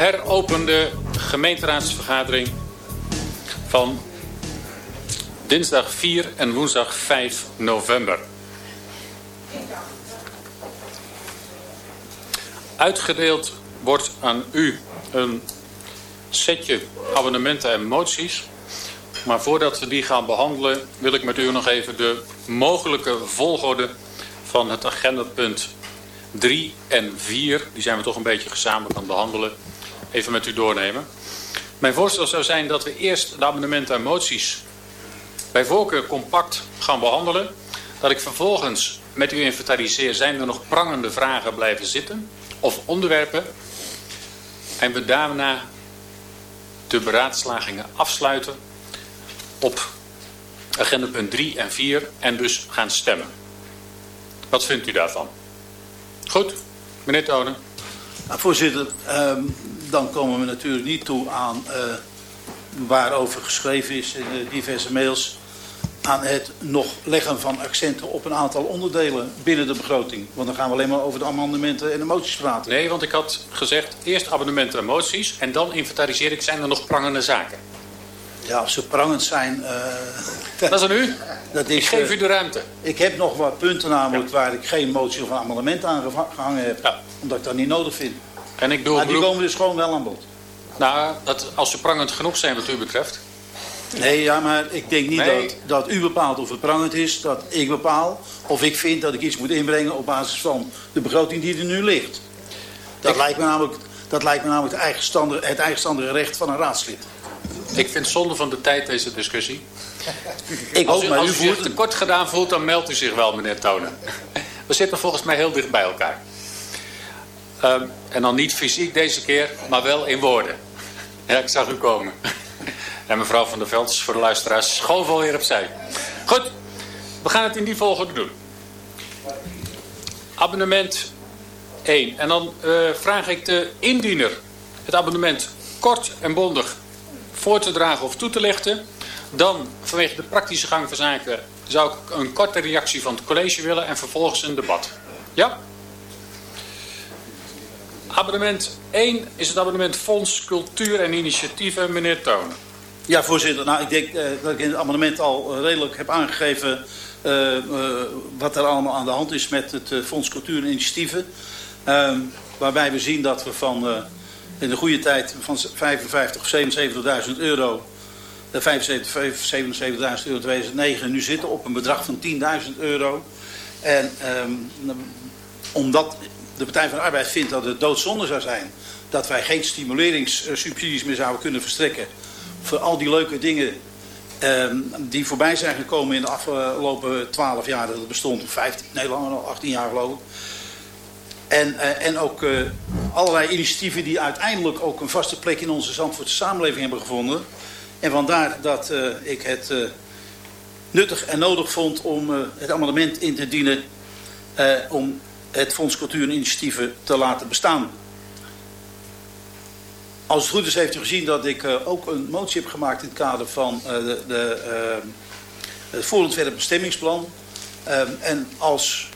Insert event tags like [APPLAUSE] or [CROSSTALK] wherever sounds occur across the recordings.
Dames en heren, ik heropen de gemeenteraadsvergadering van dinsdag 4 en woensdag 5 november. Uitgedeeld wordt aan u een setje abonnementen en moties. Maar voordat we die gaan behandelen wil ik met u nog even de mogelijke volgorde van het agendapunt 3 en 4, die zijn we toch een beetje gezamenlijk aan het behandelen, even met u doornemen. Mijn voorstel zou zijn dat we eerst de abonnementen en moties bij voorkeur compact gaan behandelen. Dat ik vervolgens met u inventariseer, zijn er nog prangende vragen blijven zitten of onderwerpen. En we daarna de beraadslagingen afsluiten op agenda punt 3 en 4 en dus gaan stemmen. Wat vindt u daarvan? Goed, meneer Tonen. Voorzitter, ehm, dan komen we natuurlijk niet toe aan uh, waarover geschreven is in de diverse mails aan het nog leggen van accenten op een aantal onderdelen binnen de begroting. Want dan gaan we alleen maar over de amendementen en de moties praten. Nee, want ik had gezegd eerst abonnementen en moties en dan inventariseer ik zijn er nog prangende zaken. Ja, als ze prangend zijn... Uh, [LAUGHS] dat is aan u. Dat is, ik geef u de ruimte. Ik heb nog wat punten namelijk ja. waar ik geen motie of amendement aan gehangen heb. Ja. Omdat ik dat niet nodig vind. En ik doe maar die komen dus gewoon wel aan bod. Nou, dat, als ze prangend genoeg zijn wat u betreft. Nee, ja, maar ik denk niet nee. dat, dat u bepaalt of het prangend is. Dat ik bepaal of ik vind dat ik iets moet inbrengen op basis van de begroting die er nu ligt. Dat, ik... lijkt, me namelijk, dat lijkt me namelijk het eigenstandige, het eigenstandige recht van een raadslid. Ik vind zonde van de tijd deze discussie. ik als u, maar als u zich tekort gedaan voelt, dan meldt u zich wel, meneer Tonen. [LAUGHS] We zitten volgens mij heel dicht bij elkaar. Um, en dan niet fysiek deze keer, maar wel in woorden. Ja, ik zag u komen. En mevrouw van der Veld, voor de luisteraars, schoof alweer opzij. Goed, we gaan het in die volgorde doen. Abonnement 1. En dan uh, vraag ik de indiener het abonnement kort en bondig voor te dragen of toe te lichten. Dan, vanwege de praktische gang van zaken, zou ik een korte reactie van het college willen en vervolgens een debat. Ja? Abonnement 1 is het abonnement Fonds Cultuur en Initiatieven, meneer Tonen. Ja, voorzitter. Nou, ik denk uh, dat ik in het amendement al redelijk heb aangegeven uh, wat er allemaal aan de hand is met het Fonds Cultuur en Initiatieven. Ehm, waarbij we zien dat we van in de goede tijd van 55 of 77.000 euro, 75, 77.000 euro 2009, nu zitten op een bedrag van 10.000 euro. En um, omdat de Partij van de Arbeid vindt dat het doodzonde zou zijn dat wij geen stimuleringssubsidies meer zouden kunnen verstrekken voor al die leuke dingen um, die voorbij zijn gekomen in de afgelopen 12 jaar dat het bestond. 15, nee langer nog, 18 jaar geloof ik. En, uh, en ook uh, allerlei initiatieven die uiteindelijk ook een vaste plek in onze Zandvoortse samenleving hebben gevonden. En vandaar dat uh, ik het nuttig en nodig vond om het amendement in te dienen om het Fonds Cultuur en Initiatieven te laten bestaan. Als het goed is heeft u gezien dat ik uh, ook een motie heb gemaakt in het kader van uh, de, de, uh, het voorontwerp bestemmingsplan. en als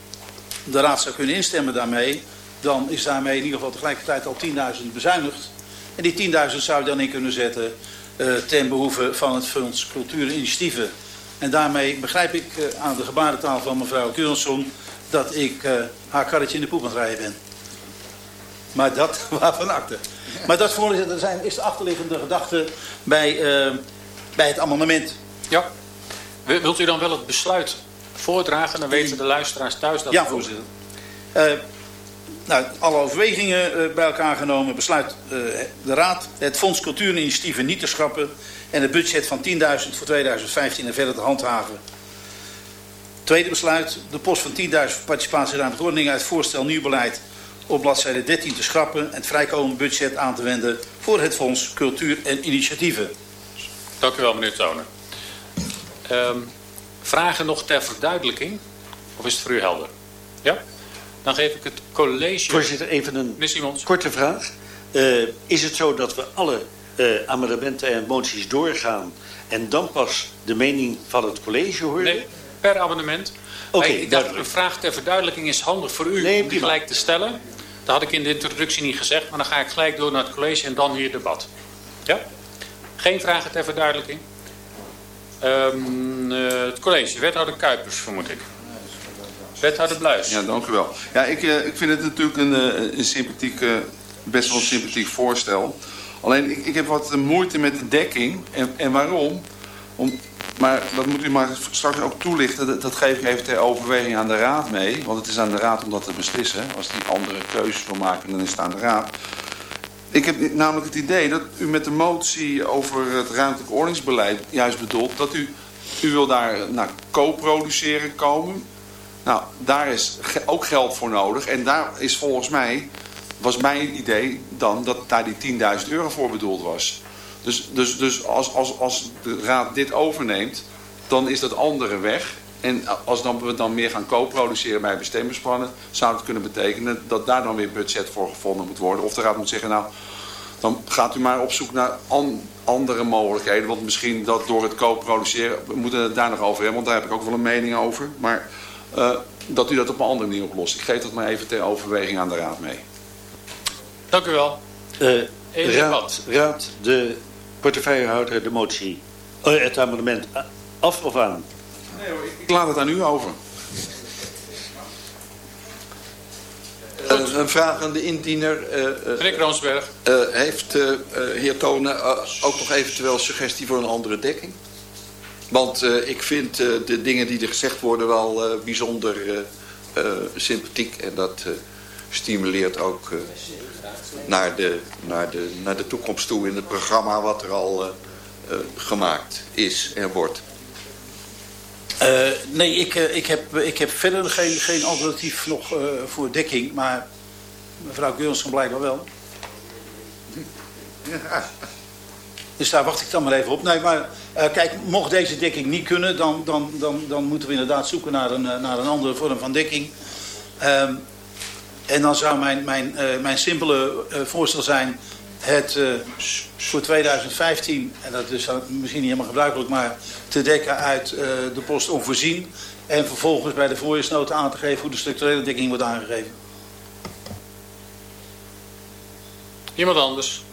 de raad zou kunnen instemmen daarmee, dan is daarmee in ieder geval tegelijkertijd al 10.000 bezuinigd. En die 10.000 zou je dan in kunnen zetten ten behoeve van het Fonds Cultuur en daarmee begrijp ik aan de gebarentaal van mevrouw Keurenson dat ik haar karretje in de poep aan het rijden ben. Maar dat [LAUGHS] waarvan akte. Maar dat voorzitter zijn, is de achterliggende gedachte bij, uh, bij het amendement. Ja. Wilt u dan wel het besluit voordragen? Dan weten de luisteraars thuis dat... Ja, voorzitter. Uh, nou, alle overwegingen uh, bij elkaar genomen besluit de Raad het Fonds Cultuur en Initiatieven niet te schrappen en het budget van 10.000 voor 2015 en verder te handhaven. Tweede besluit, de post van 10.000 voor participatieruimte ordening uit voorstel nieuw beleid op bladzijde 13 te schrappen en het vrijkomend budget aan te wenden voor het Fonds Cultuur en Initiatieven. Dank u wel, meneer Tonen. Um, vragen nog ter verduidelijking? Of is het voor u helder? Ja? Dan geef ik het college... Voorzitter, even een korte vraag. Uh, is het zo dat we alle uh, amendementen en moties doorgaan... en dan pas de mening van het college horen? Nee, per amendement. Oké, okay, ik dacht, een vraag ter verduidelijking is handig voor u nee, om die gelijk te stellen. Dat had ik in de introductie niet gezegd, maar dan ga ik gelijk door naar het college en dan hier debat. Ja? Geen vragen ter verduidelijking? Um, het college, wethouder Kuipers vermoed ik. Wethouder Bluis. Ja, dank u wel. Ja, ik, uh, ik vind het natuurlijk een, uh, een sympathiek, uh, best wel een sympathiek voorstel. Alleen, ik, ik heb wat moeite met de dekking. En, en waarom? Om, maar dat moet u maar straks ook toelichten. Dat, geef ik even ter overweging aan de raad mee. Want het is aan de raad om dat te beslissen. Als die andere keuzes wil maken, dan is het aan de raad. Ik heb namelijk het idee dat u met de motie over het ruimtelijk ordeningsbeleid juist bedoelt dat u, u wil daar naar co-produceren komen. Nou, daar is ook geld voor nodig. En daar is volgens mij, was mijn idee dan dat daar die 10.000 euro voor bedoeld was. Dus, dus, dus als, als, als de raad dit overneemt, dan is dat andere weg. En als dan, we dan meer gaan co-produceren bij bestemmingsplannen... zou het kunnen betekenen dat daar dan weer budget voor gevonden moet worden. Of de raad moet zeggen, nou, dan gaat u maar op zoek naar andere mogelijkheden. Want misschien dat door het co-produceren... we moeten het daar nog over hebben, want daar heb ik ook wel een mening over. Maar uh, dat u dat op een andere manier oplost. Ik geef dat maar even ter overweging aan de raad mee. Dank u wel. Uh, raad, raad, de portefeuillehouder, de motie, uh, het amendement af of aan? Nee hoor, ik laat het aan u over. Uh, een vraag aan de indiener. Uh, Rick Roonsberg. heeft heer Tonen ook nog eventueel suggestie voor een andere dekking? Want ik vind de dingen die er gezegd worden wel bijzonder sympathiek. En dat stimuleert ook naar, de, naar, de, naar de toekomst toe in het programma wat er al gemaakt is en wordt. Uh, nee, ik, ik, heb, ik heb verder geen, geen alternatief nog voor dekking. Maar mevrouw Geurensson blijkbaar wel. [LAUGHS] Ja. Dus daar wacht ik dan maar even op. Nee, maar kijk, mocht deze dekking niet kunnen... dan, dan, dan, dan moeten we inderdaad zoeken naar een, naar een andere vorm van dekking. Um, en dan zou mijn, mijn, mijn simpele voorstel zijn het uh, voor 2015, en dat is misschien niet helemaal gebruikelijk, maar te dekken uit uh, de post onvoorzien. En vervolgens bij de voorjaarsnota aan te geven hoe de structurele dekking wordt aangegeven. Iemand anders?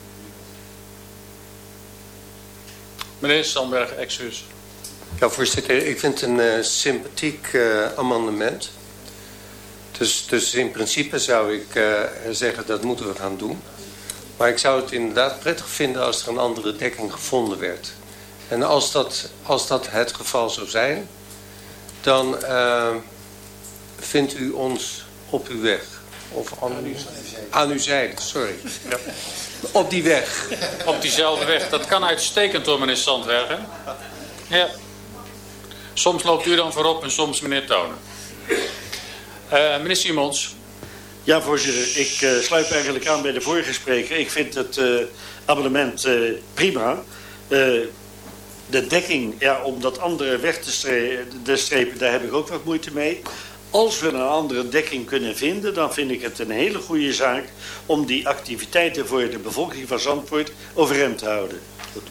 Meneer Sandberg, excuus. Ja, voorzitter, ik vind het een uh, sympathiek amendement. Dus, dus in principe zou ik zeggen dat moeten we gaan doen. Maar ik zou het inderdaad prettig vinden als er een andere dekking gevonden werd. En als dat, als dat het geval zou zijn, dan uh, vindt u ons op uw weg. Of aan, uw, aan uw zijde, sorry. Ja. Op die weg. Op diezelfde weg. Dat kan uitstekend door meneer Sandbergen. Ja. Soms loopt u dan voorop en soms meneer Tonen. Uh, meneer Simons. Ja, voorzitter. Ik uh, sluit eigenlijk aan bij de vorige spreker. Ik vind het uh, abonnement uh, prima. de dekking, ja, om dat andere weg te strepen, daar heb ik ook wat moeite mee. Als we een andere dekking kunnen vinden, dan vind ik het een hele goede zaak... om die activiteiten voor de bevolking van Zandvoort overeind te houden. Goed.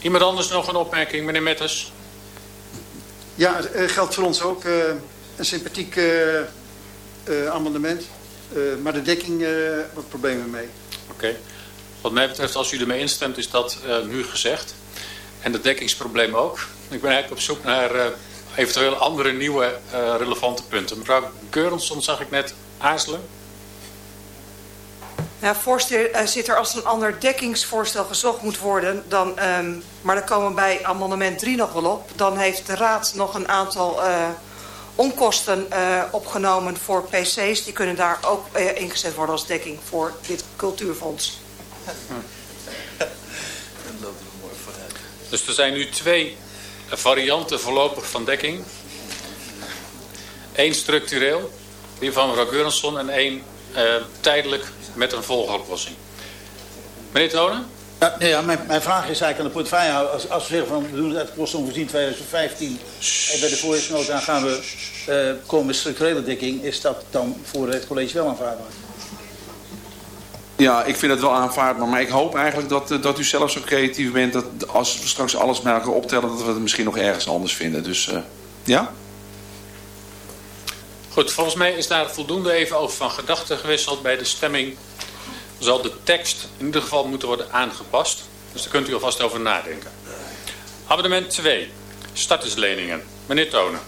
Iemand anders nog een opmerking, meneer Metters? Ja, geldt voor ons ook een sympathiek uh, amendement. Uh, maar de dekking, uh, wat problemen mee. Oké. Okay. Wat mij betreft, als u ermee instemt, is dat nu gezegd. En het dekkingsprobleem ook. Ik ben eigenlijk op zoek naar eventueel andere nieuwe relevante punten. Mevrouw Keurensson zag ik net aarzelen. Voorzitter, zit er als een ander dekkingsvoorstel gezocht moet worden, dan, um, maar dan komen we bij amendement 3 nog wel op, dan heeft de Raad nog een aantal uh, onkosten uh, opgenomen voor PC's. Die kunnen daar ook uh, ingezet worden als dekking voor dit cultuurfonds. Dus er zijn nu twee varianten voorlopig van dekking. Eén structureel, die van mevrouw Geurensson, en één uh, tijdelijk met een volgoplossing. Meneer Tonen? Ja, nee, ja mijn, mijn, vraag is eigenlijk aan de portefeuille. Als, als we zeggen van we doen het uit kosten onvoorzien 2015 en bij de voorjaarsnota gaan we uh, komen met structurele dekking, is dat dan voor het college wel aanvaardbaar? Ja, ik vind het wel aanvaardbaar. Maar ik hoop eigenlijk dat, eh, dat u zelf zo creatief bent... dat als we straks alles met elkaar optellen... dat we het misschien nog ergens anders vinden. Dus uh, ja? Goed, volgens mij is daar voldoende even over van gedachten gewisseld bij de stemming. Zal de tekst in ieder geval moeten worden aangepast. Dus daar kunt u alvast over nadenken. Amendement 2. Startersleningen. Meneer Tonen.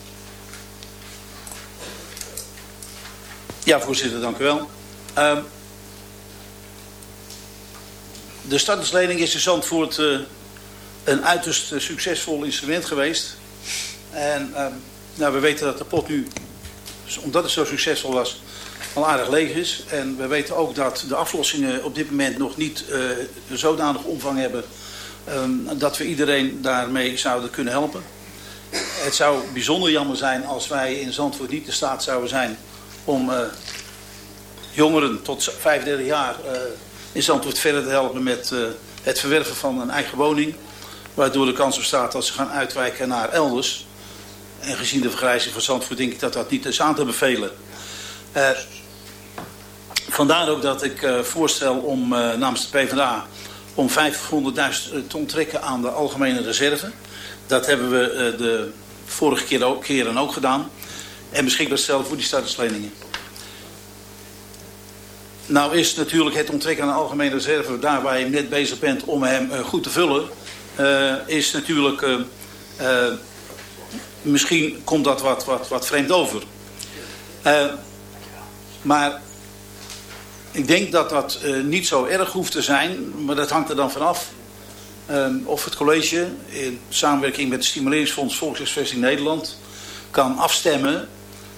Ja, voorzitter, dank u wel. Uh, de starterslening is in Zandvoort uh, een uiterst uh, succesvol instrument geweest. En uh, nou, we weten dat de pot nu, omdat het zo succesvol was, al aardig leeg is. En we weten ook dat de aflossingen op dit moment nog niet zodanig omvang hebben... Ehm, dat we iedereen daarmee zouden kunnen helpen. Het zou bijzonder jammer zijn als wij in Zandvoort niet de staat zouden zijn om uh, jongeren tot 35 jaar uh, in Zandvoort verder te helpen met het verwerven van een eigen woning. Waardoor de kans bestaat dat ze gaan uitwijken naar elders. En gezien de vergrijzing van Zandvoort denk ik dat dat niet is aan te bevelen. Vandaar ook dat ik voorstel om namens de PvdA om 500.000 te onttrekken aan de algemene reserve. Dat hebben we de vorige keer ook, ook gedaan. En beschikbaar stellen voor die startersleningen. Nou is natuurlijk het onttrekken aan de algemene reserve, daar waar je net bezig bent om hem goed te vullen, is natuurlijk, misschien komt dat wat, wat, wat vreemd over. maar ik denk dat dat niet zo erg hoeft te zijn, maar dat hangt er dan vanaf of het college in samenwerking met het Stimuleringsfonds Volkshuisvesting Nederland kan afstemmen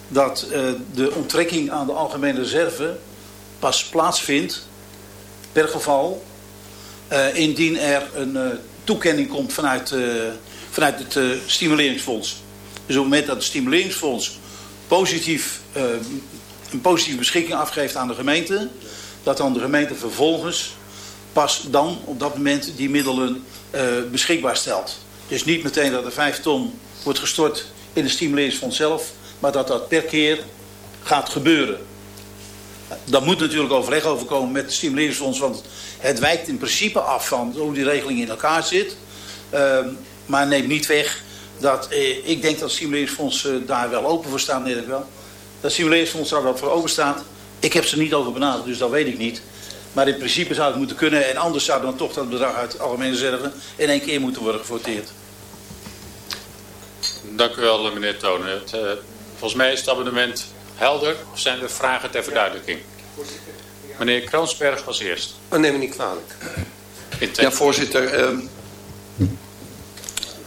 dat uh, de onttrekking aan de algemene reserve pas plaatsvindt per geval uh, indien er een toekenning komt vanuit, vanuit het stimuleringsfonds. Dus op het moment dat het stimuleringsfonds positief, een positieve beschikking afgeeft aan de gemeente, dat dan de gemeente vervolgens pas dan op dat moment die middelen beschikbaar stelt. Dus niet meteen dat er vijf ton wordt gestort in het stimuleringsfonds zelf, maar dat dat per keer gaat gebeuren. Daar moet natuurlijk overleg over komen met het stimuleringsfonds, want het wijkt in principe af van hoe die regeling in elkaar zit. Uh, maar neemt niet weg dat, eh, ik denk dat het stimuleringsfonds eh, daar wel open voor staat, nee, wel. Dat het stimuleringsfonds daar wel voor open staat. Ik heb ze niet over benaderd, dus dat weet ik niet. Maar in principe zou het moeten kunnen en anders zou dan toch dat bedrag uit de algemene reserve in één keer moeten worden gevoteerd. Dank u wel, meneer Tonen. Het, uh, volgens mij is het abonnement helder. Of zijn er vragen ter verduidelijking? Meneer Kroonsberg als eerst. Oh, neem me niet kwalijk. Ja, voorzitter. Uh,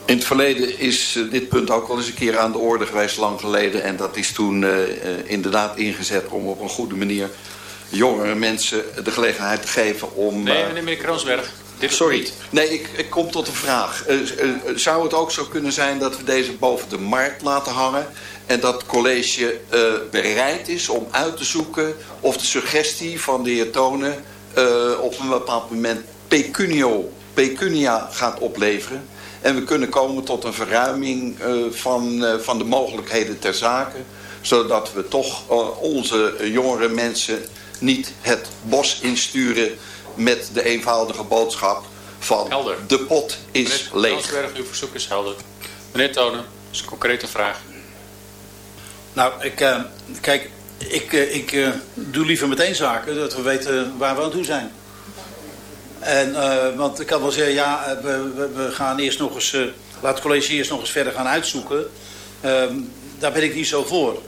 in het verleden is uh, dit punt ook wel eens een keer aan de orde geweest, lang geleden. En dat is toen uh, inderdaad ingezet om op een goede manier jongere mensen de gelegenheid te geven om... Nee, meneer Kroonsberg. Dit Sorry, nee, ik, ik, kom tot een vraag. Uh, uh, zou het ook zo kunnen zijn dat we deze boven de markt laten hangen... en dat het college bereid is om uit te zoeken... of de suggestie van de heer Tonen op een bepaald moment pecunio, pecunia gaat opleveren... en we kunnen komen tot een verruiming van, van de mogelijkheden ter zake... zodat we toch onze jongere mensen niet het bos insturen met de eenvoudige boodschap van helder. de pot is Meneer leeg. Meneer uw verzoek is helder. Meneer Tonen, dat is een concrete vraag. Nou, ik, uh, kijk, ik, uh, ik uh, doe liever meteen zaken, dat we weten waar we aan toe zijn. En, want ik kan wel zeggen, ja, we, we, we gaan eerst nog eens, laat het college eerst nog eens verder gaan uitzoeken. Ehm, daar ben ik niet zo voor.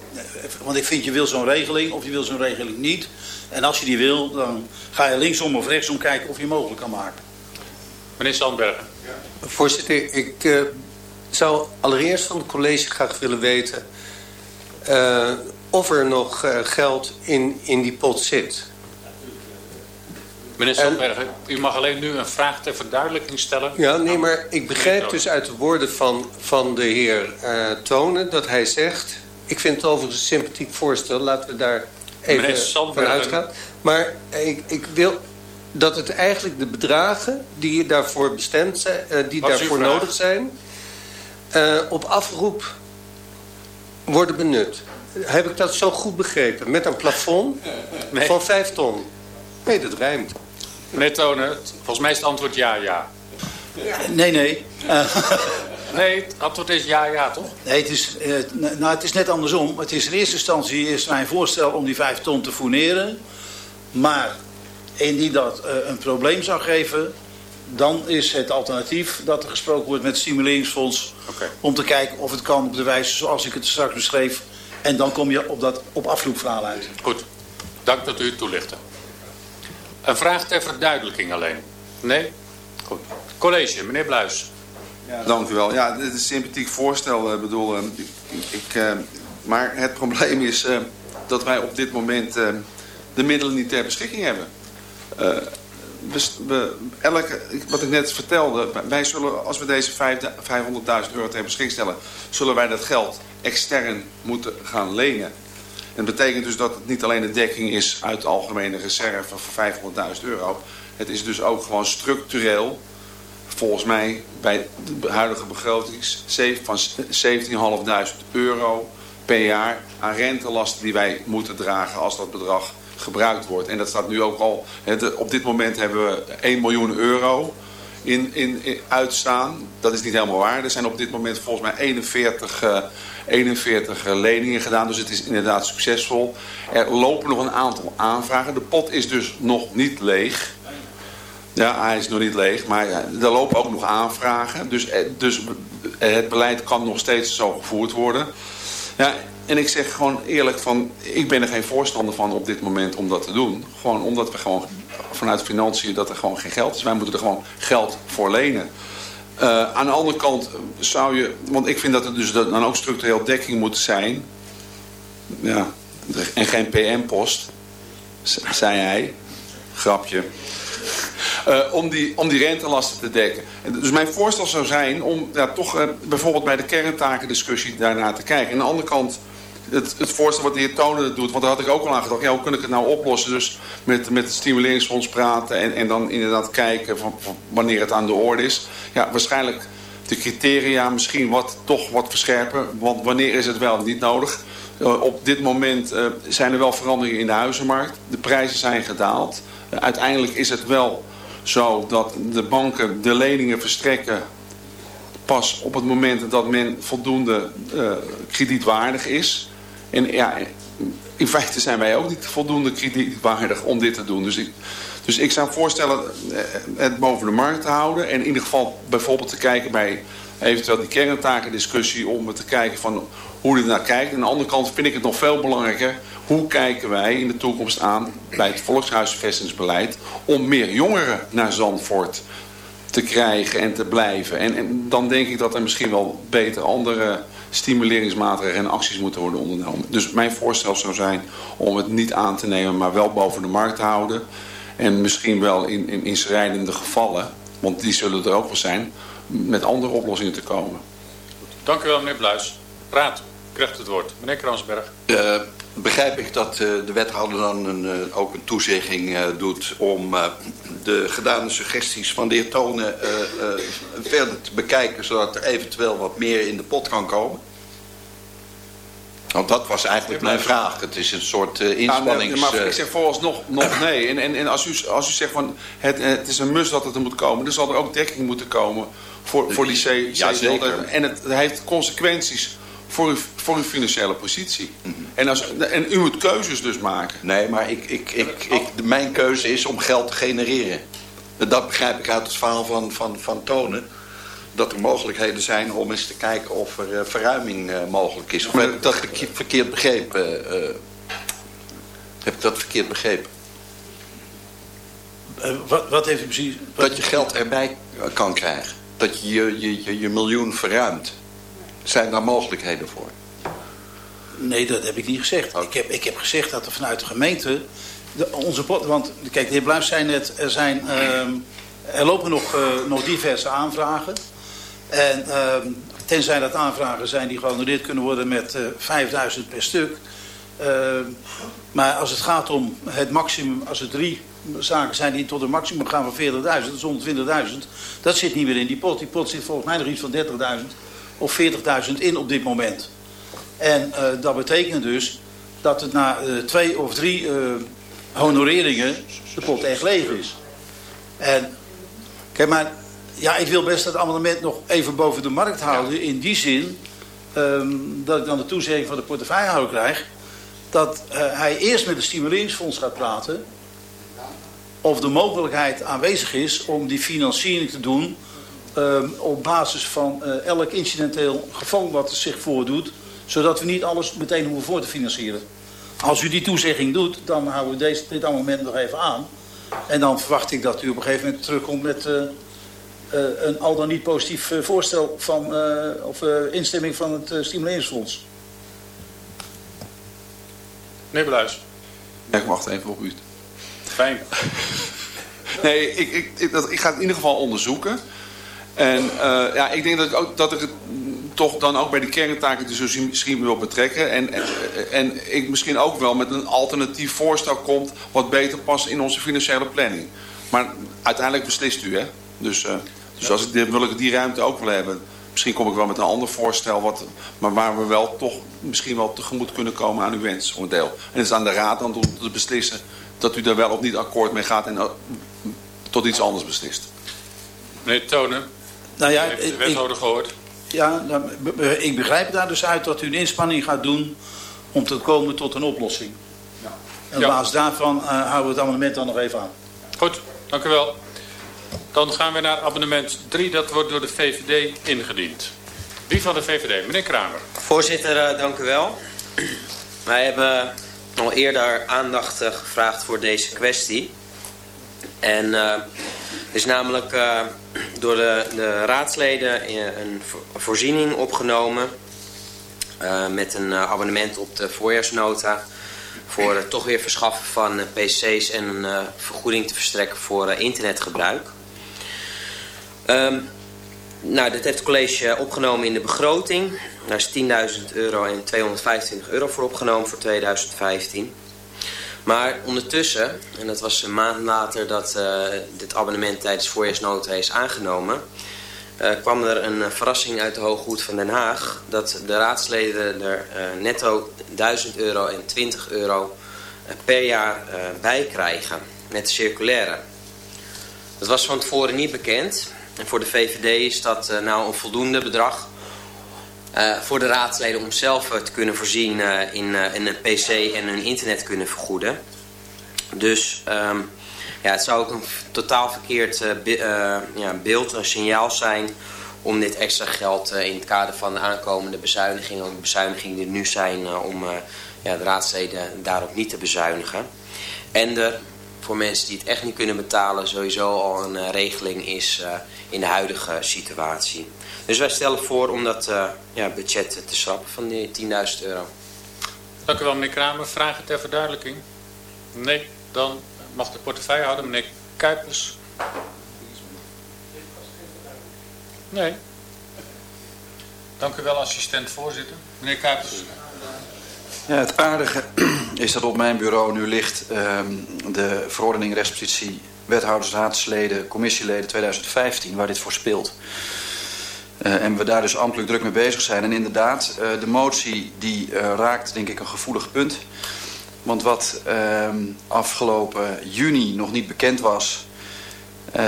Want ik vind, je wil zo'n regeling of je wil zo'n regeling niet. En als je die wil, dan ga je linksom of rechtsom kijken of je mogelijk kan maken. Meneer Sandbergen. Ja. Voorzitter, ik uh, zou allereerst van het college graag willen weten... Uh, of er nog uh, geld in, in die pot zit. Meneer Sandbergen, en, u mag alleen nu een vraag ter verduidelijking stellen. Ja, nee, maar ik begrijp dus uit de woorden van, van de heer Tonen... dat hij zegt... Ik vind het overigens een sympathiek voorstel. Laten we daar even vanuit gaan. Maar ik, ik wil dat het eigenlijk de bedragen die daarvoor bestemd zijn, uh, die daarvoor nodig zijn, uh, op afroep worden benut. Heb ik dat zo goed begrepen? Met een plafond [LAUGHS] nee. van 5 ton. Nee, dat rijmt. Meneer Tonen, volgens mij is het antwoord ja, ja. Nee, nee. [LAUGHS] Nee, het antwoord is ja, ja, toch? Nee, het is, eh, nou, het is net andersom. Het is in eerste instantie is mijn voorstel om die vijf ton te fourneren. Maar indien dat eh, een probleem zou geven... dan is het alternatief dat er gesproken wordt met het stimuleringsfonds... Om te kijken of het kan op de wijze zoals ik het straks beschreef. En dan kom je op dat op afvloedverhaal uit. Goed. Dank dat u het toelichtte. Een vraag ter verduidelijking alleen. Nee? Goed. College, meneer Bluis. Ja, dank u wel. Ja, dit is een sympathiek voorstel. Ik bedoel, eh, ik, ik, eh, maar het probleem is eh, dat wij op dit moment eh, de middelen niet ter beschikking hebben. Eh, we, we, elke, wat ik net vertelde, wij zullen, als we deze vijf- 500.000 euro ter beschikking stellen, zullen wij dat geld extern moeten gaan lenen. En dat betekent dus dat het niet alleen de dekking is uit de algemene reserve voor 500.000 euro. Het is dus ook gewoon structureel, volgens mij bij de huidige begroting, van 17.500 euro per jaar aan rentelasten die wij moeten dragen als dat bedrag gebruikt wordt. En dat staat nu ook al, op dit moment hebben we 1 miljoen euro in, in, uitstaan. Dat is niet helemaal waar. Er zijn op dit moment volgens mij 41, eh, 41 eh, leningen gedaan. Dus het is inderdaad succesvol. Er lopen nog een aantal aanvragen. De pot is dus nog niet leeg. Ja, hij is nog niet leeg, maar er lopen ook nog aanvragen. Dus, eh, dus eh, het beleid kan nog steeds zo gevoerd worden. Ja, en ik zeg gewoon eerlijk van, ik ben er geen voorstander van op dit moment om dat te doen. Gewoon omdat we gewoon vanuit financiën dat er gewoon geen geld is. Wij moeten er gewoon geld voor lenen. Eh, aan de andere kant zou je, want ik vind dat er dus dan ook structureel dekking moet zijn. Ja, en geen PM-post, zei hij. Grapje. Eh, om, die, om die rentelasten te dekken. En dus mijn voorstel zou zijn om ja, toch eh, bijvoorbeeld bij de kerntakendiscussie daarna te kijken. En aan de andere kant het, het voorstel wat de heer Tonen doet, want daar had ik ook al aan gedacht. Ja, hoe kan ik het nou oplossen? Dus met, met het stimuleringsfonds praten en, en dan inderdaad kijken van, wanneer het aan de orde is. Ja, waarschijnlijk de criteria misschien wat, toch wat verscherpen. Want wanneer is het wel niet nodig? Uh, op dit moment uh, zijn er wel veranderingen in de huizenmarkt. De prijzen zijn gedaald. Uh, uiteindelijk is het wel zo dat de banken de leningen verstrekken pas op het moment dat men voldoende kredietwaardig is. En ja, in feite zijn wij ook niet voldoende kredietwaardig om dit te doen. Dus ik, dus ik zou voorstellen het boven de markt te houden. En in ieder geval bijvoorbeeld te kijken bij eventueel die kerntakendiscussie om te kijken van hoe dit naar kijkt. En aan de andere kant vind ik het nog veel belangrijker. Hoe kijken wij in de toekomst aan bij het volkshuisvestingsbeleid om meer jongeren naar Zandvoort te krijgen en te blijven. En, en dan denk ik dat er misschien wel beter andere stimuleringsmaatregelen en acties moeten worden ondernomen. Dus mijn voorstel zou zijn om het niet aan te nemen, maar wel boven de markt te houden. En misschien wel in, in, in schrijdende gevallen, want die zullen er ook wel zijn, met andere oplossingen te komen. Dank u wel, meneer Bluis. Raad, krijgt het woord. Meneer Kransberg. Uh, begrijp ik dat uh, de wethouder dan een, uh, ook een toezegging doet om de gedane suggesties van de heer Tonen verder te bekijken, zodat er eventueel wat meer in de pot kan komen? Want dat was eigenlijk mijn vraag. Het is een soort uh, inspannings... Ja, maar ik zeg vooralsnog nog nee. En, en, en als, u, als u zegt van het, het is een must dat het er moet komen... dan zal er ook dekking moeten komen voor, voor die C. Ja, zeker. En het heeft consequenties voor uw, voor uw financiële positie. Mm -hmm. en, als, en u moet keuzes dus maken. Nee, maar ik, ik, ik, ik, mijn keuze is om geld te genereren. Dat begrijp ik uit het verhaal van, van, van Tonen dat er mogelijkheden zijn om eens te kijken of er uh, verruiming uh, mogelijk is. Of heb ik dat verkeerd begrepen? Uh, heb ik dat verkeerd begrepen? wat, wat heeft u precies... Wat dat je geld erbij kan krijgen. Dat je je, je, je, je miljoen verruimt. Zijn daar mogelijkheden voor? Nee, dat heb ik niet gezegd. Oh. Ik, heb, ik heb gezegd dat er vanuit de gemeente... De, onze pot, want kijk, de heer Bluis zei net... Er, zijn, er lopen nog, nog diverse aanvragen... En uh, tenzij dat aanvragen zijn die gehonoreerd kunnen worden met uh, 5000 per stuk. Uh, maar als het gaat om het maximum, als er drie zaken zijn die tot een maximum gaan van 40.000, dat is 120.000. Dat zit niet meer in die pot. Die pot zit volgens mij nog iets van 30.000 of 40.000 in op dit moment. En uh, dat betekent dus dat het na twee of drie honoreringen de pot echt leeg is. En kijk maar ja, ik wil best het amendement nog even boven de markt houden. In die zin ehm, dat ik dan de toezegging van de portefeuillehouder krijg... dat eh, hij eerst met het stimuleringsfonds gaat praten... of de mogelijkheid aanwezig is om die financiering te doen... ehm, op basis van eh, elk incidenteel geval wat zich voordoet... zodat we niet alles meteen hoeven voor te financieren. Als u die toezegging doet, dan houden we deze, dit amendement nog even aan... En dan verwacht ik dat u op een gegeven moment terugkomt met uh, uh, een al dan niet positief uh, voorstel van, of instemming van het stimuleringsfonds. Meneer Bluis. Ja, ik wacht even op u. Fijn. [LAUGHS] nee, ik, ik, ik, dat, ik ga het in ieder geval onderzoeken. En ja, ik denk dat ik, ook, dat toch dan ook bij de kerntaken dus misschien wil betrekken. En, en, en, ik misschien ook wel met een alternatief voorstel komt wat beter past in onze financiële planning. Maar uiteindelijk beslist u, hè. Dus, dus als ik, wil ik die ruimte ook wel hebben. Misschien kom ik wel met een ander voorstel, wat, maar waar we wel toch misschien wel tegemoet kunnen komen aan uw wens, voor deel. En het is aan de raad dan om te beslissen dat u daar wel of niet akkoord mee gaat en tot iets anders beslist. Meneer Tonen, nou ja, u heeft de wethouder gehoord. Ja, ik begrijp daar dus uit dat u een inspanning gaat doen om te komen tot een oplossing. Ja. En op basis daarvan uh, houden we het amendement dan nog even aan. Goed, dank u wel. Dan gaan we naar amendement 3. Dat wordt door de VVD ingediend. Wie van de VVD? Meneer Kramer. Voorzitter, uh, dank u wel. Wij hebben al eerder aandacht uh, gevraagd voor deze kwestie. En is namelijk uh, door de, de, raadsleden een voorziening opgenomen. Met een abonnement op de voorjaarsnota. Voor het toch weer verschaffen van pc's en een vergoeding te verstrekken voor internetgebruik. Um, nou, dit heeft het college opgenomen in de begroting. Daar is 10.000 euro en 225 euro voor opgenomen voor 2015. Maar ondertussen, en dat was een maand later dat uh, dit abonnement tijdens voorjaarsnota is aangenomen... Uh, kwam er een verrassing uit de Hoge Hoed van Den Haag... dat de raadsleden er uh, netto 1000 euro en 20 euro per jaar bij krijgen met de circulaire. Dat was van tevoren niet bekend. En voor de VVD is dat nou een voldoende bedrag uh, voor de raadsleden om zelf uh, te kunnen voorzien uh, in, een pc en hun internet kunnen vergoeden. Dus um, ja, het zou ook een totaal verkeerd ja, beeld, een signaal zijn om dit extra geld in het kader van de aankomende bezuinigingen, ook de bezuinigingen die er nu zijn, om ja, de raadsleden daarop niet te bezuinigen. En er voor mensen die het echt niet kunnen betalen sowieso al een regeling is in de huidige situatie. Dus wij stellen voor om dat uh, ja, budget te schrappen van die 10.000 euro. Dank u wel meneer Kramer. Vragen ter verduidelijking? Nee, dan mag de portefeuillehouder meneer Kuipers. Nee. Dank u wel assistent voorzitter. Meneer Kuipers. Ja, het aardige [CLEARS THROAT] is dat op mijn bureau nu ligt um, de verordening rechtspositie wethoudersraadsleden, commissieleden 2015, waar dit voor speelt. Uh, en we daar dus ambtelijk druk mee bezig zijn. En inderdaad, uh, de motie die uh, raakt denk ik een gevoelig punt. Want wat afgelopen juni nog niet bekend was...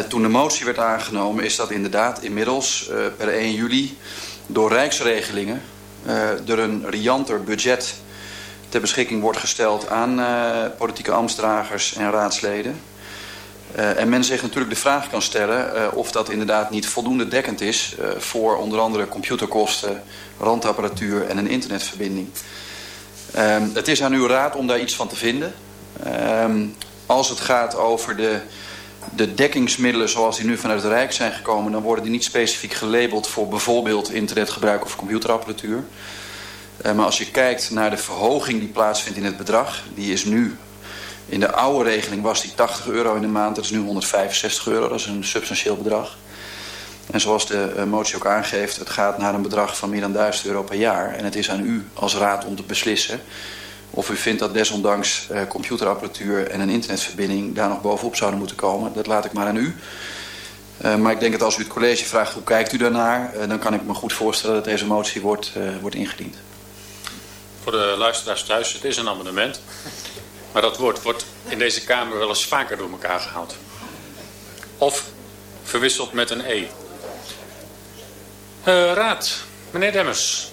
toen de motie werd aangenomen... is dat inderdaad inmiddels per 1 juli door rijksregelingen... er een rianter budget ter beschikking wordt gesteld aan politieke ambtsdragers en raadsleden... Uh, en men zich natuurlijk de vraag kan stellen uh, of dat inderdaad niet voldoende dekkend is uh, voor onder andere computerkosten, randapparatuur en een internetverbinding. Ehm, het is aan uw raad om daar iets van te vinden. Ehm, als het gaat over de, de dekkingsmiddelen zoals die nu vanuit het Rijk zijn gekomen, dan worden die niet specifiek gelabeld voor bijvoorbeeld internetgebruik of computerapparatuur. maar als je kijkt naar de verhoging die plaatsvindt in het bedrag, die is nu in de oude regeling was die 80 euro in de maand. Dat is nu 165 euro. Dat is een substantieel bedrag. En zoals de uh, motie ook aangeeft, het gaat naar een bedrag van meer dan 1000 euro per jaar. En het is aan u als raad om te beslissen of u vindt dat desondanks uh, computerapparatuur en een internetverbinding daar nog bovenop zouden moeten komen. Dat laat ik maar aan u. Uh, maar ik denk dat als u het college vraagt hoe kijkt u daarnaar, dan kan ik me goed voorstellen dat deze motie wordt, wordt ingediend. Voor de luisteraars thuis, het is een amendement. Maar dat woord wordt in deze Kamer wel eens vaker door elkaar gehaald. Of verwisseld met een E. Uh, raad, meneer Demmers.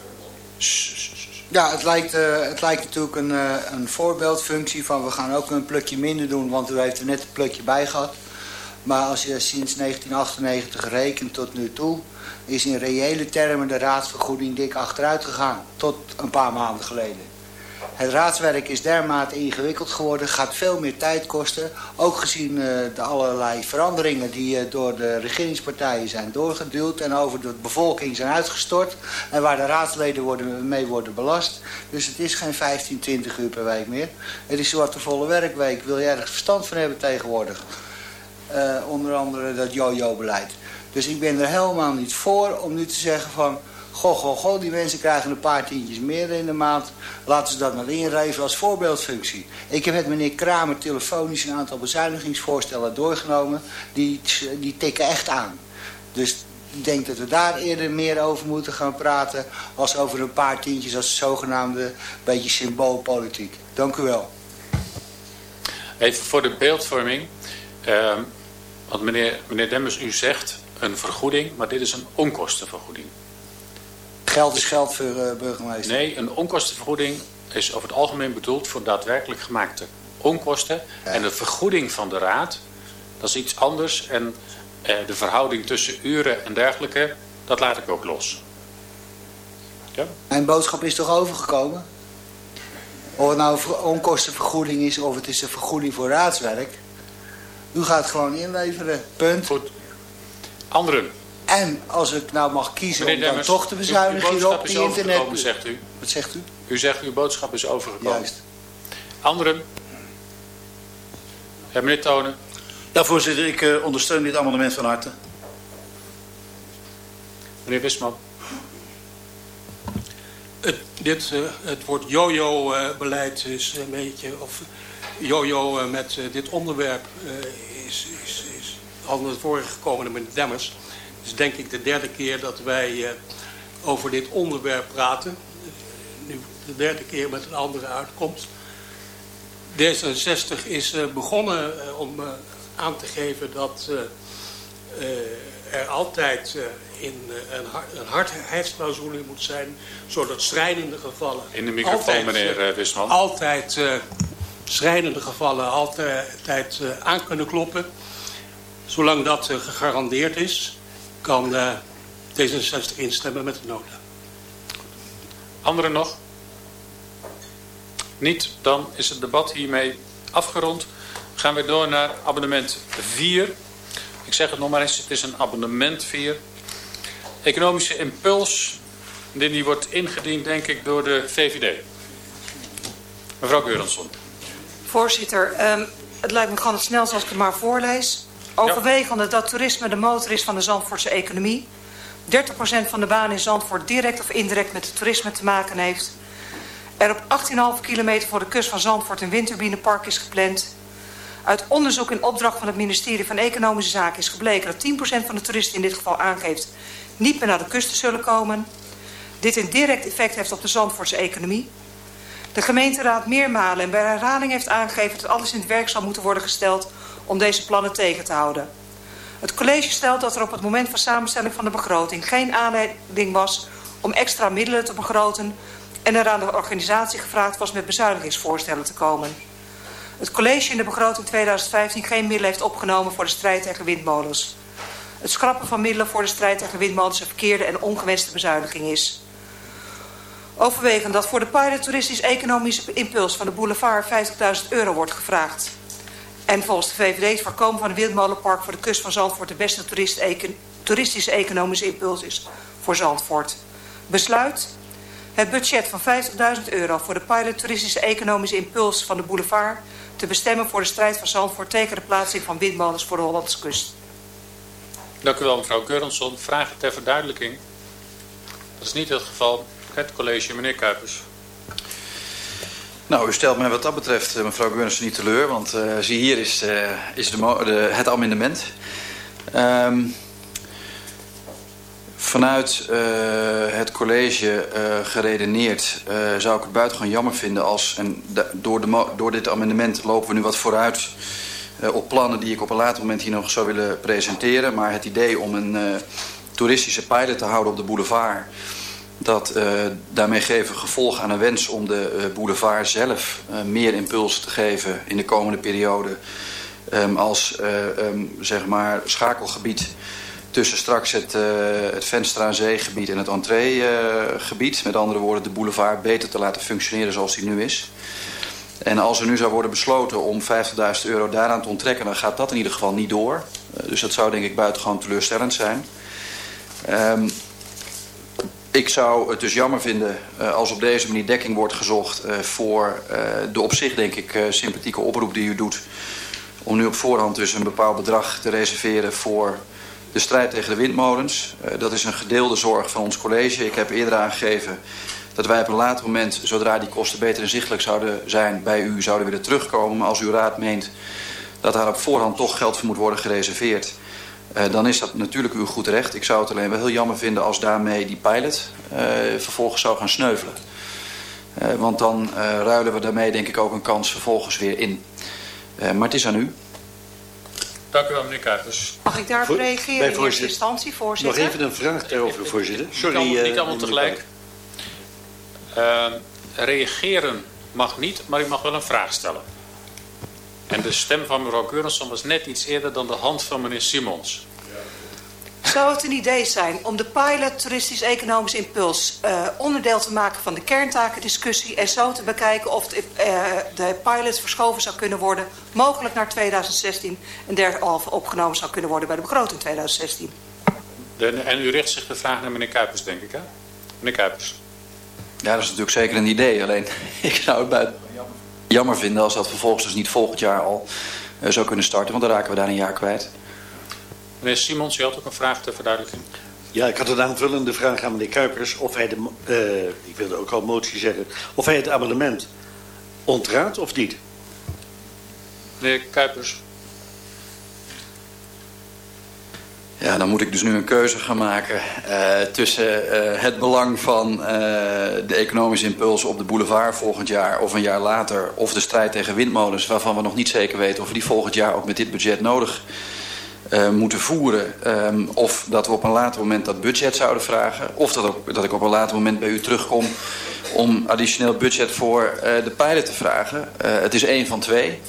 Ja, het lijkt, uh, het lijkt natuurlijk een, uh, een voorbeeldfunctie van we gaan ook een plukje minder doen, want u heeft er net een plukje bij gehad. Maar als je sinds 1998 rekent tot nu toe, is in reële termen de raadsvergoeding dik achteruit gegaan. Tot een paar maanden geleden. Het raadswerk is dermate ingewikkeld geworden, gaat veel meer tijd kosten. Ook gezien uh, de allerlei veranderingen die uh, door de regeringspartijen zijn doorgeduwd en over de bevolking zijn uitgestort. En waar de raadsleden worden, mee worden belast. Dus het is geen 15, 20 uur per week meer. Het is een volle werkweek. Wil je ergens verstand van hebben tegenwoordig? Uh, onder andere dat jojo-beleid. Dus ik ben er helemaal niet voor om nu te zeggen van... Goh, goh, goh, die mensen krijgen een paar tientjes meer in de maand. Laten ze dat maar inrijven als voorbeeldfunctie. Ik heb met meneer Kramer telefonisch een aantal bezuinigingsvoorstellen doorgenomen. Die, die tikken echt aan. Dus ik denk dat we daar eerder meer over moeten gaan praten... als over een paar tientjes als zogenaamde beetje symboolpolitiek. Dank u wel. Even voor de beeldvorming. Uh, want meneer, meneer Demmers, u zegt een vergoeding, maar dit is een onkostenvergoeding. Geld is geld voor uh, burgemeester. Nee, een onkostenvergoeding is over het algemeen bedoeld voor daadwerkelijk gemaakte onkosten. Ja. En de vergoeding van de raad, dat is iets anders. En eh, de verhouding tussen uren en dergelijke, dat laat ik ook los. Ja? Mijn boodschap is toch overgekomen? Of het nou een onkostenvergoeding is of het is een vergoeding voor raadswerk. U gaat gewoon inleveren, punt. Goed. Anderen? En als ik nou mag kiezen Meneer om dan Demmers, toch te bezuinigen hierop die internet... zegt u. Wat zegt u? U zegt uw boodschap is overgekomen. Juist. Anderen? Ja, meneer Tonen. Ja, voorzitter, ik uh, ondersteun dit amendement van harte. Meneer Wisman. Het, dit, uh, het woord jojo-beleid uh, is een beetje... Of jojo met dit onderwerp is, is, is al naar voren gekomen met Demmers is denk ik de derde keer dat wij uh, over dit onderwerp praten. Nu de derde keer met een andere uitkomst. D66 is uh, begonnen uh, om aan te geven dat er altijd in, een, een hardheidsclausule moet zijn, zodat strijdende gevallen... In de microfoon, altijd, meneer Wisman. Altijd strijdende gevallen altijd aan kunnen kloppen. Zolang dat gegarandeerd is kan uh, D66 instemmen met de nota. Anderen nog? Niet, dan is het debat hiermee afgerond. Gaan we door naar abonnement 4. Ik zeg het nog maar eens, het is een abonnement 4. Economische impuls. Die wordt ingediend, denk ik, door de VVD. Mevrouw Geurensson. Voorzitter, um, het lijkt me gewoon het snelst als ik het maar voorlees. Overwegende dat toerisme de motor is van de Zandvoortse economie. 30% van de banen in Zandvoort direct of indirect met het toerisme te maken heeft. Er op 18,5 kilometer voor de kust van Zandvoort een windturbinepark is gepland. Uit onderzoek in opdracht van het ministerie van Economische Zaken is gebleken dat 10% van de toeristen in dit geval aangeeft niet meer naar de kust te zullen komen. Dit een direct effect heeft op de Zandvoortse economie. De gemeenteraad meermalen en bij herhaling heeft aangegeven dat alles in het werk zal moeten worden gesteld om deze plannen tegen te houden. Het college stelt dat er op het moment van samenstelling van de begroting geen aanleiding was om extra middelen te begroten en er aan de organisatie gevraagd was met bezuinigingsvoorstellen te komen. Het college in de begroting 2015 geen middelen heeft opgenomen voor de strijd tegen windmolens. Het schrappen van middelen voor de strijd tegen windmolens een verkeerde en ongewenste bezuiniging is. Overwegend dat voor de pilot toeristisch-economische impuls van de boulevard 50.000 euro wordt gevraagd. En volgens de VVD is voorkomen van een windmolenpark voor de kust van Zandvoort de beste toeristische economische impuls is voor Zandvoort. Besluit. Het budget van 50.000 euro voor de pilot toeristische economische impuls van de boulevard te bestemmen voor de strijd van Zandvoort tegen de plaatsing van windmolens voor de Hollandse kust. Dank u wel mevrouw Geurensson. Vragen ter verduidelijking. Dat is niet het geval. Het college, meneer Kuipers. Nou, u stelt mij wat dat betreft, eh, mevrouw Geurnissen, niet teleur. Want uh, zie hier is, uh, is de, de, het amendement. Um, vanuit het college geredeneerd zou ik het buitengewoon jammer vinden als... en door, de, door dit amendement lopen we nu wat vooruit op plannen die ik op een later moment hier nog zou willen presenteren. Maar het idee om een toeristische pilot te houden op de boulevard... dat uh, daarmee geven gevolg aan een wens om de boulevard zelf meer impuls te geven in de komende periode... Um, als um, zeg maar schakelgebied tussen straks het, uh, het Venster aan Zeegebied en het entreegebied. Uh, Met andere woorden, de boulevard beter te laten functioneren zoals die nu is. En als er nu zou worden besloten om 50.000 euro daaraan te onttrekken... dan gaat dat in ieder geval niet door. Uh, dus dat zou denk ik buitengewoon teleurstellend zijn. Um, ik zou het dus jammer vinden uh, als op deze manier dekking wordt gezocht... Uh, voor uh, de op zich denk ik sympathieke oproep die u doet... om nu op voorhand dus een bepaald bedrag te reserveren voor de strijd tegen de windmolens. Dat is een gedeelde zorg van ons college. Ik heb eerder aangegeven dat wij op een later moment, zodra die kosten beter inzichtelijk zouden zijn, bij u zouden willen terugkomen. Maar als uw raad meent dat daar op voorhand toch geld voor moet worden gereserveerd, uh, dan is dat natuurlijk uw goed recht. Ik zou het alleen wel heel jammer vinden als daarmee die pilot uh, vervolgens zou gaan sneuvelen. Uh, want dan ruilen we daarmee denk ik ook een kans vervolgens weer in. maar het is aan u. Dank u wel, meneer Kuipers. Mag ik daarop reageren in eerste instantie, voorzitter? Nog even een vraag daarover, voorzitter. Sorry, niet, allemaal, niet allemaal tegelijk. Uh, reageren mag niet, maar u mag wel een vraag stellen. En de stem van mevrouw Keurenson was net iets eerder dan de hand van meneer Simons. Zou het een idee zijn om de pilot toeristisch-economisch impuls uh, onderdeel te maken van de kerntakendiscussie en zo te bekijken of de, uh, de pilot verschoven zou kunnen worden, mogelijk naar 2016 en derhalve opgenomen zou kunnen worden bij de begroting 2016? De, en u richt zich de vraag naar meneer Kuipers, denk ik, hè? Meneer Kuipers. Ja, dat is natuurlijk zeker een idee. Alleen, [LAUGHS] ik zou het buiten jammer vinden als dat vervolgens dus niet volgend jaar al uh, zou kunnen starten, want dan raken we daar een jaar kwijt. Meneer Simons, u had ook een vraag ter verduidelijking. Ja, ik had een aanvullende vraag aan meneer Kuipers. Of hij de, uh, ik wilde ook al motie zeggen, of hij het amendement ontraadt of niet. Meneer Kuipers. Ja, dan moet ik dus nu een keuze gaan maken uh, tussen uh, het belang van uh, de economische impuls op de boulevard volgend jaar of een jaar later, of de strijd tegen windmolens, waarvan we nog niet zeker weten of we die volgend jaar ook met dit budget nodig moeten voeren. Um, of dat we op een later moment dat budget zouden vragen. Of dat, ook, dat ik op een later moment bij u terugkom om additioneel budget voor de pilot te vragen. Het is één van twee.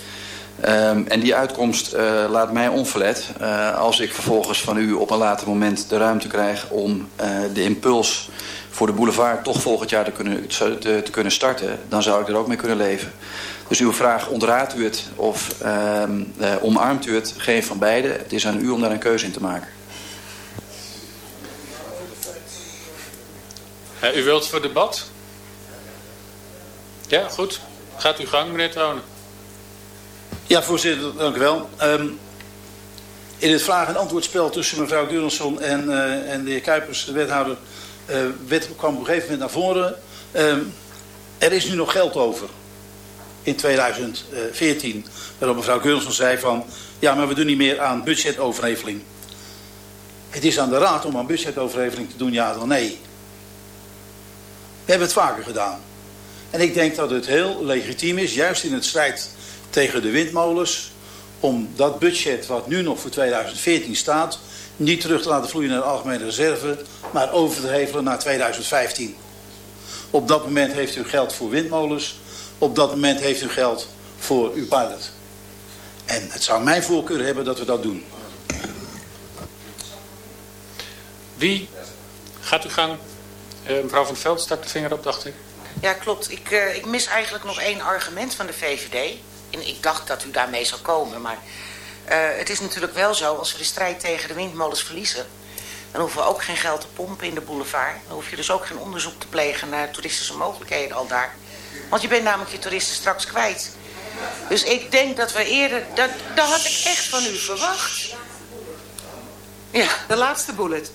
Um, en die uitkomst uh, laat mij onverlet uh, als ik vervolgens van u op een later moment de ruimte krijg om uh, de impuls voor de boulevard toch volgend jaar te kunnen, te, kunnen starten, dan zou ik er ook mee kunnen leven. Dus uw vraag, ontraadt u het of uh, omarmt u het? Geen van beide. Het is aan u om daar een keuze in te maken. U wilt voor debat? Ja, goed. Gaat uw gang, meneer Tonen. Ja, voorzitter, dank u wel. Um, in het vraag- en antwoordspel tussen mevrouw Gurensson en, uh, en de heer Kuipers, de wethouder, werd, kwam op een gegeven moment naar voren. Um, er is nu nog geld over in 2014. Waarop mevrouw Gurensson zei van, ja, maar we doen niet meer aan budgetoverheveling. Het is aan de raad om aan budgetoverheveling te doen, ja of nee. We hebben het vaker gedaan. En ik denk dat het heel legitiem is, juist in het strijd tegen de windmolens, om dat budget wat nu nog voor 2014 staat, niet terug te laten vloeien naar de algemene reserve, maar over te hevelen naar 2015. Op dat moment heeft u geld voor windmolens, op dat moment heeft u geld voor uw pilot. En het zou mijn voorkeur hebben dat we dat doen. Wie gaat u gang? Uh, mevrouw van Veld stak de vinger op, dacht ik. Ja, klopt. Ik, uh, ik mis eigenlijk nog één argument van de VVD. En ik dacht dat u daarmee zou komen. Maar uh, het is natuurlijk wel zo, als we de strijd tegen de windmolens verliezen... dan hoeven we ook geen geld te pompen in de boulevard. Dan hoef je dus ook geen onderzoek te plegen naar toeristische mogelijkheden al daar. Want je bent namelijk je toeristen straks kwijt. Dus ik denk dat we eerder... Dat, dat had ik echt van u verwacht. Ja. De laatste bullet.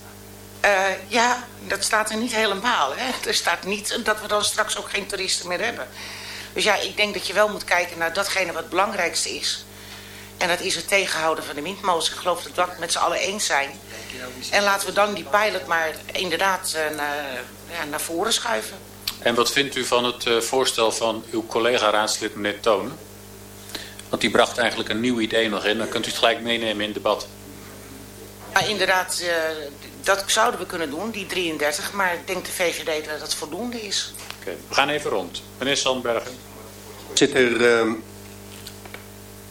Uh, ja, dat staat er niet helemaal. Hè? Er staat niet dat we dan straks ook geen toeristen meer hebben. Dus ja, ik denk dat je wel moet kijken naar datgene wat het belangrijkste is. En dat is het tegenhouden van de windmolens. Ik geloof dat we het met z'n allen eens zijn. En laten we dan die pilot maar inderdaad uh, naar, ja, naar voren schuiven. En wat vindt u van het uh, voorstel van uw collega-raadslid meneer Tonen? Want die bracht eigenlijk een nieuw idee nog in. Dan kunt u het gelijk meenemen in het debat. Ja, inderdaad, uh, dat zouden we kunnen doen, die 33. Maar ik denk de VVD dat dat voldoende is. We gaan even rond. Meneer Sandbergen. Zit er... Uh,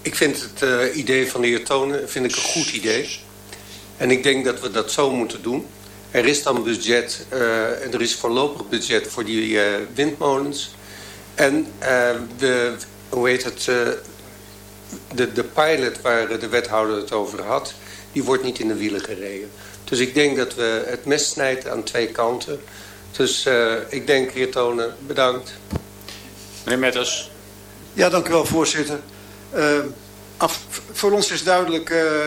ik vind het uh, idee van de heer Tonen vind ik een goed idee. En ik denk dat we dat zo moeten doen. Er is dan budget, uh, er is voorlopig budget voor die uh, windmolens. En de, hoe het, de, de pilot waar de wethouder het over had, die wordt niet in de wielen gereden. Dus ik denk dat we het mes snijden aan twee kanten. Dus ik denk, heer Tonen, bedankt. Meneer Metters. Ja, dank u wel, voorzitter. Uh, af, voor ons is duidelijk, uh,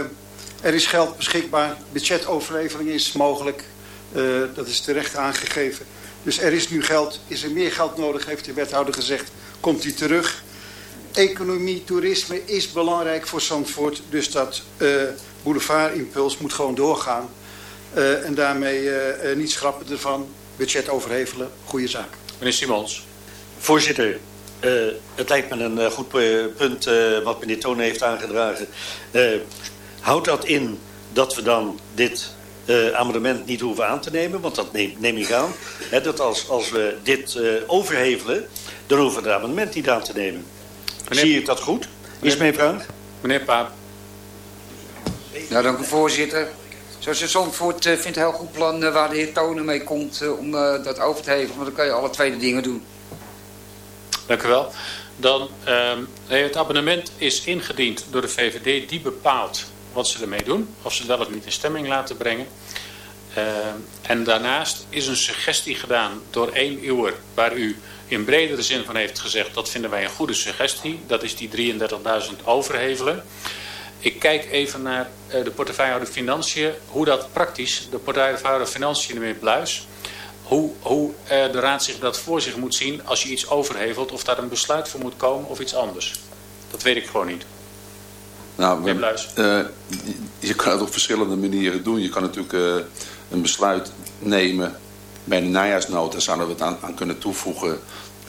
er is geld beschikbaar. Budgetoverlevering is mogelijk. Uh, dat is terecht aangegeven. Dus er is nu geld. Is er meer geld nodig, heeft de wethouder gezegd. Komt hij terug. Economie, toerisme is belangrijk voor Zandvoort. Dus dat boulevardimpuls moet gewoon doorgaan. en daarmee niet schrappen ervan. Budget overhevelen, goede zaak. Meneer Simons. Voorzitter, uh, het lijkt me een uh, goed punt uh, wat meneer Toon heeft aangedragen. houdt dat in dat we dan dit amendement niet hoeven aan te nemen? Want dat neem, neem ik aan. Hè, dat als, als we dit overhevelen, dan hoeven we het amendement niet aan te nemen. Meneer, Zie ik dat goed? Is mijn vraag? Meneer Paap. Nou, dank u voorzitter. Zoals je Zandvoort vindt een heel goed plan waar de heer Tonen mee komt om dat over te hevelen. Want dan kan je alle twee de dingen doen. Dank u wel. Dan, uh, het abonnement is ingediend door de VVD. Die bepaalt wat ze ermee doen. Of ze wel of niet in stemming laten brengen. Uh, en daarnaast is een suggestie gedaan door één uur. Waar u in bredere zin van heeft gezegd. Dat vinden wij een goede suggestie. Dat is die 33.000 overhevelen. Ik kijk even naar uh, de portefeuillehouder Financiën. Hoe dat praktisch, de portefeuillehouder Financiën meneer Bluis hoe, hoe uh, de raad zich dat voor zich moet zien als je iets overhevelt. Of daar een besluit voor moet komen of iets anders. Dat weet ik gewoon niet. Nou, we, uh, je kan het op verschillende manieren doen. Je kan natuurlijk uh, een besluit nemen bij de najaarsnota. Zouden we het aan, aan, kunnen toevoegen.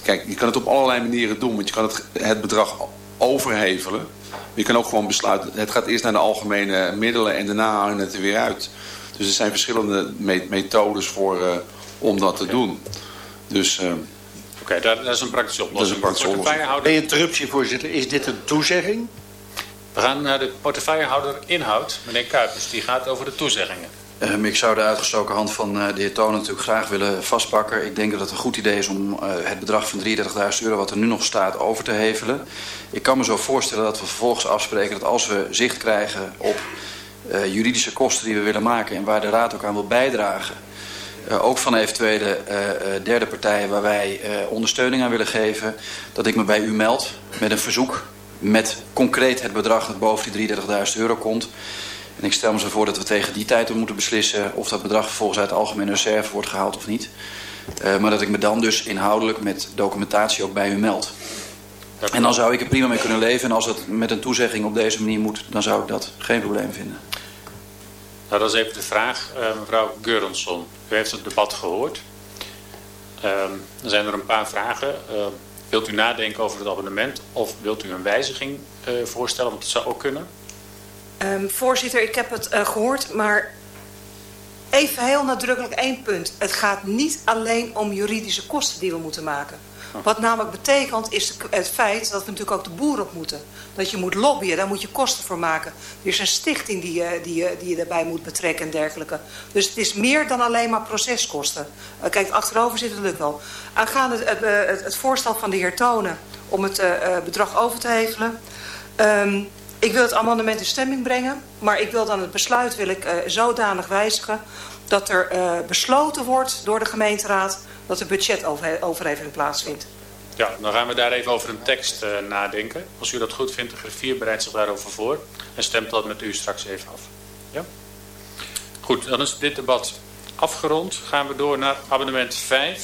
Kijk, je kan het op allerlei manieren doen. Want je kan het, het bedrag overhevelen. Je kan ook gewoon besluiten. Het gaat eerst naar de algemene middelen en daarna halen het er weer uit. Dus er zijn verschillende methodes voor om dat te doen. Dus... Uh, Oké, okay, dat, dat, is een praktische oplossing. Dat is een praktische oplossing. Een interruptie, voorzitter. Is dit een toezegging? We gaan naar de portefeuillehouder inhoud. Meneer Kuipers, die gaat over de toezeggingen. Um, ik zou de uitgestoken hand van uh, de heer Toon natuurlijk graag willen vastpakken. Ik denk dat het een goed idee is om uh, het bedrag van 33.000 euro wat er nu nog staat over te hevelen. Ik kan me zo voorstellen dat we vervolgens afspreken dat als we zicht krijgen op uh, juridische kosten die we willen maken... en waar de raad ook aan wil bijdragen ook van eventuele derde partijen waar wij ondersteuning aan willen geven, dat ik me bij u meld met een verzoek met concreet het bedrag dat boven die 33.000 euro komt. En ik stel me zo voor dat we tegen die tijd moeten beslissen of dat bedrag vervolgens uit de algemene reserve wordt gehaald of niet. maar dat ik me dan dus inhoudelijk met documentatie ook bij u meld. En dan zou ik er prima mee kunnen leven. En als het met een toezegging op deze manier moet, dan zou ik dat geen probleem vinden. Nou, dat is even de vraag, uh, mevrouw Geurensson. U heeft het debat gehoord. Uh, er zijn er een paar vragen. Uh, wilt u nadenken over het abonnement of wilt u een wijziging voorstellen? Want dat zou ook kunnen. Um, voorzitter, ik heb het gehoord, maar even heel nadrukkelijk één punt. Het gaat niet alleen om juridische kosten die we moeten maken. Wat namelijk betekent is het feit dat we natuurlijk ook de boer op moeten. Dat je moet lobbyen, daar moet je kosten voor maken. Er is een stichting die je, die je, die je daarbij moet betrekken en dergelijke. Dus het is meer dan alleen maar proceskosten. Kijk, achterover zit het lukt wel. Aangaande het, het, het, voorstel van de heer Tonen om het bedrag over te hevelen... Um, ik wil het amendement in stemming brengen, maar ik wil dan het besluit wil ik, uh, zodanig wijzigen dat er uh, besloten wordt door de gemeenteraad dat er budgetoverheving plaatsvindt. Ja, dan gaan we daar even over een tekst uh, nadenken. Als u dat goed vindt, de griffier bereidt zich daarover voor en stemt dat met u straks even af. Ja? Goed, dan is dit debat afgerond. Gaan we door naar abonnement 5.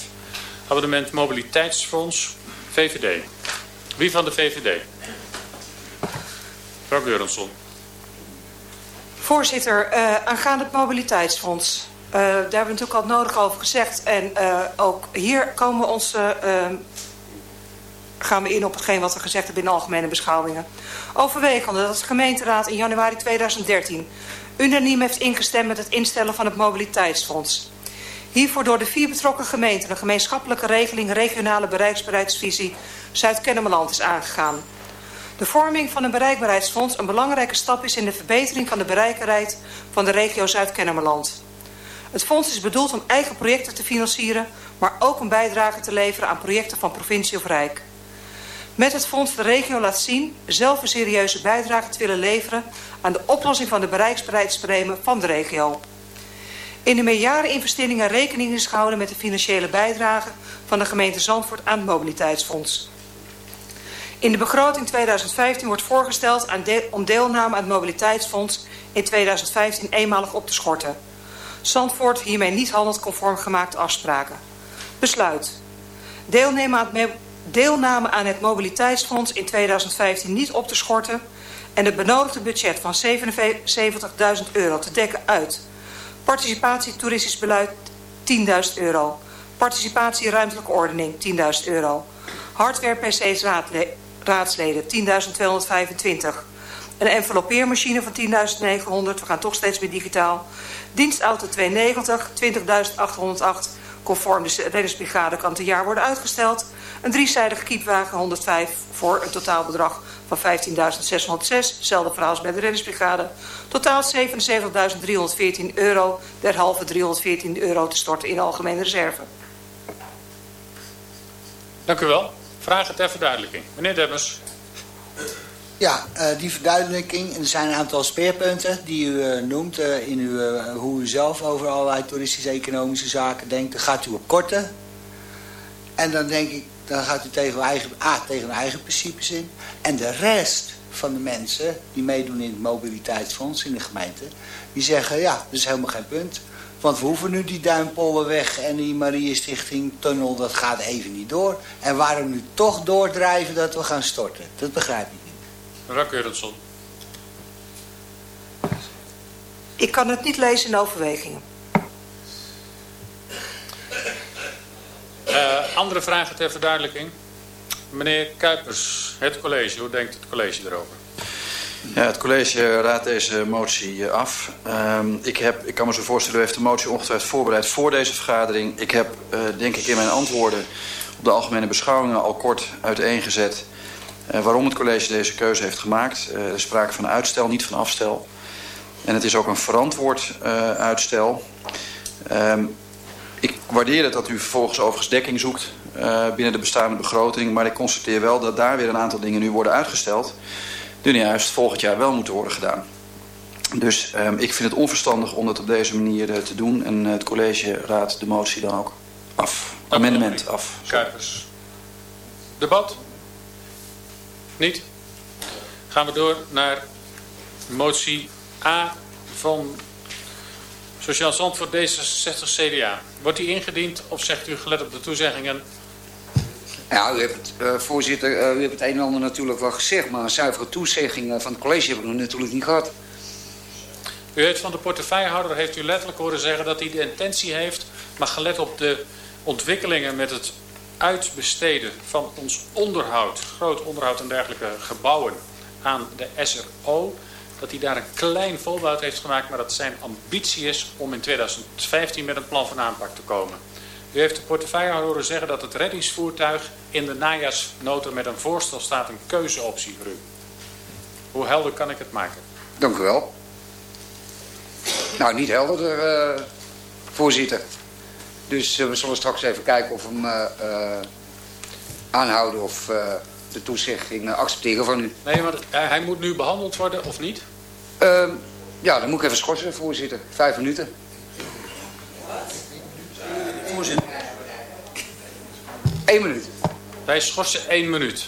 Abonnement Mobiliteitsfonds, VVD. Wie van de VVD? Mevrouw. Voorzitter, uh, aangaande het Mobiliteitsfonds. Uh, daar hebben we natuurlijk al nodig over gezegd. En uh, ook hier komen uh, gaan we in op hetgeen wat we gezegd hebben in algemene beschouwingen. Overwegende dat de gemeenteraad in januari 2013 unaniem heeft ingestemd met het instellen van het mobiliteitsfonds. Hiervoor door de vier betrokken gemeenten een gemeenschappelijke regeling regionale bereiksbaarheidsvisie Zuid-Kennemerland is aangegaan. De vorming van een bereikbaarheidsfonds een belangrijke stap is in de verbetering van de bereikbaarheid van de regio Zuid-Kennemerland. Het fonds is bedoeld om eigen projecten te financieren, maar ook een bijdrage te leveren aan projecten van provincie of rijk. Met het fonds de regio laat zien zelf een serieuze bijdrage te willen leveren aan de oplossing van de bereiksbaarheidsproblemen van de regio. In de meerjaren investeringen rekening is gehouden met de financiële bijdrage van de gemeente Zandvoort aan het mobiliteitsfonds. In de begroting 2015 wordt voorgesteld om deelname aan het mobiliteitsfonds in 2015 eenmalig op te schorten. Zandvoort hiermee niet conform gemaakte afspraken. Besluit. Deelname aan, het, deelname aan het mobiliteitsfonds in 2015 niet op te schorten en het benodigde budget van 77.000 euro te dekken uit. Participatie toeristisch beleid 10.000 euro. Participatie ruimtelijke ordening 10.000 euro. Hardware PC's raadsleden 10.225. Een envelopeermachine van 10.900, we gaan toch steeds meer digitaal. Dienstauto 290, 20.808, conform de reddingsbrigade kan het jaar worden uitgesteld. Een driezijdige kiepwagen 105 voor een totaalbedrag van 15.606. Hetzelfde verhaal als bij de reddingsbrigade. Totaal 77.314 euro, derhalve 314 euro te storten in algemene reserve. Dank u wel. Vragen ter verduidelijking. Meneer Demmers. Ja, uh, die verduidelijking. Er zijn een aantal speerpunten die u uh, noemt uh, in uw, hoe u zelf over allerlei toeristische economische zaken denkt. Daar gaat u op korten. En dan denk ik, dan gaat u tegen uw eigen, A, tegen uw eigen principes in. En de rest van de mensen die meedoen in het mobiliteitsfonds in de gemeente, die zeggen, ja, dat is helemaal geen punt. Want we hoeven nu die Duimpollenweg en die Marie Stichting tunnel, dat gaat even niet door. En waarom nu toch doordrijven dat we gaan storten? Dat begrijp ik niet. Mevrouw Keurensson. Ik kan het niet lezen in overwegingen. Uh, andere vragen ter verduidelijking? Meneer Kuipers, het college, hoe denkt het college erover? Ja, het college raadt deze motie af. Um, ik, heb, ik kan me zo voorstellen, u heeft de motie ongetwijfeld voorbereid voor deze vergadering. Ik heb, uh, denk ik, in mijn antwoorden op de algemene beschouwingen al kort uiteengezet... Uh, waarom het college deze keuze heeft gemaakt. Er is sprake van uitstel, niet van afstel. En het is ook een verantwoord uitstel. Um, ik waardeer het dat u vervolgens overigens dekking zoekt binnen de bestaande begroting. Maar ik constateer wel dat daar weer een aantal dingen nu worden uitgesteld juist volgend jaar wel moeten worden gedaan. Dus um, ik vind het onverstandig om dat op deze manier uh, te doen. En uh, het college raadt de motie dan ook af. Amendement af. Kuipers. Debat? Niet? Gaan we door naar motie A van Sociaal Zandvoort D66 CDA. Wordt die ingediend of zegt u gelet op de toezeggingen ja, u hebt het, uh, voorzitter, uh, u hebt het een en ander natuurlijk wel gezegd... maar een zuivere toezegging van het college hebben we natuurlijk niet gehad. U heeft van de portefeuillehouder heeft u letterlijk horen zeggen dat hij de intentie heeft... maar gelet op de ontwikkelingen met het uitbesteden van ons onderhoud... groot onderhoud en dergelijke gebouwen aan de SRO... dat hij daar een klein voorbeeld heeft gemaakt... maar dat zijn ambitie is om in 2015 met een plan van aanpak te komen... U heeft de portefeuillehouder horen zeggen dat het reddingsvoertuig in de najaarsnota met een voorstel staat een keuzeoptie voor u. Hoe helder kan ik het maken? Dank u wel. Nou, niet helder, uh, voorzitter. Dus uh, we zullen straks even kijken of we hem uh, aanhouden of de toezegging accepteren van u. Nee, maar hij moet nu behandeld worden of niet? Ehm, ja, dan moet ik even schorsen, voorzitter. Vijf minuten. Voorzitter. Eén minuut. Wij schorsen één minuut.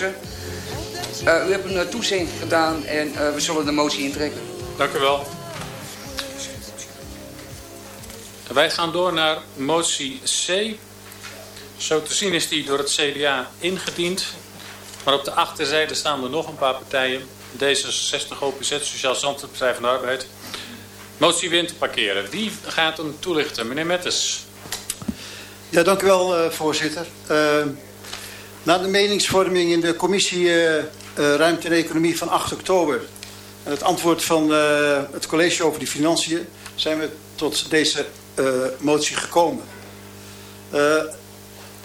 Uh, u hebt een toezegging gedaan en we zullen de motie intrekken. Dank u wel. Wij gaan door naar motie C. Zo te zien is die door het CDA ingediend. Maar op de achterzijde staan er nog een paar partijen. D66, OPZ, Sociaal Zandvoort, Partij van de Arbeid. Motie winter parkeren. Wie gaat hem toelichten? Meneer Mettes. Ja, dank u wel, uh, voorzitter. Uh, na de meningsvorming in de commissie uh, Ruimte en Economie van 8 oktober... en het antwoord van het college over de financiën... zijn we tot deze motie gekomen.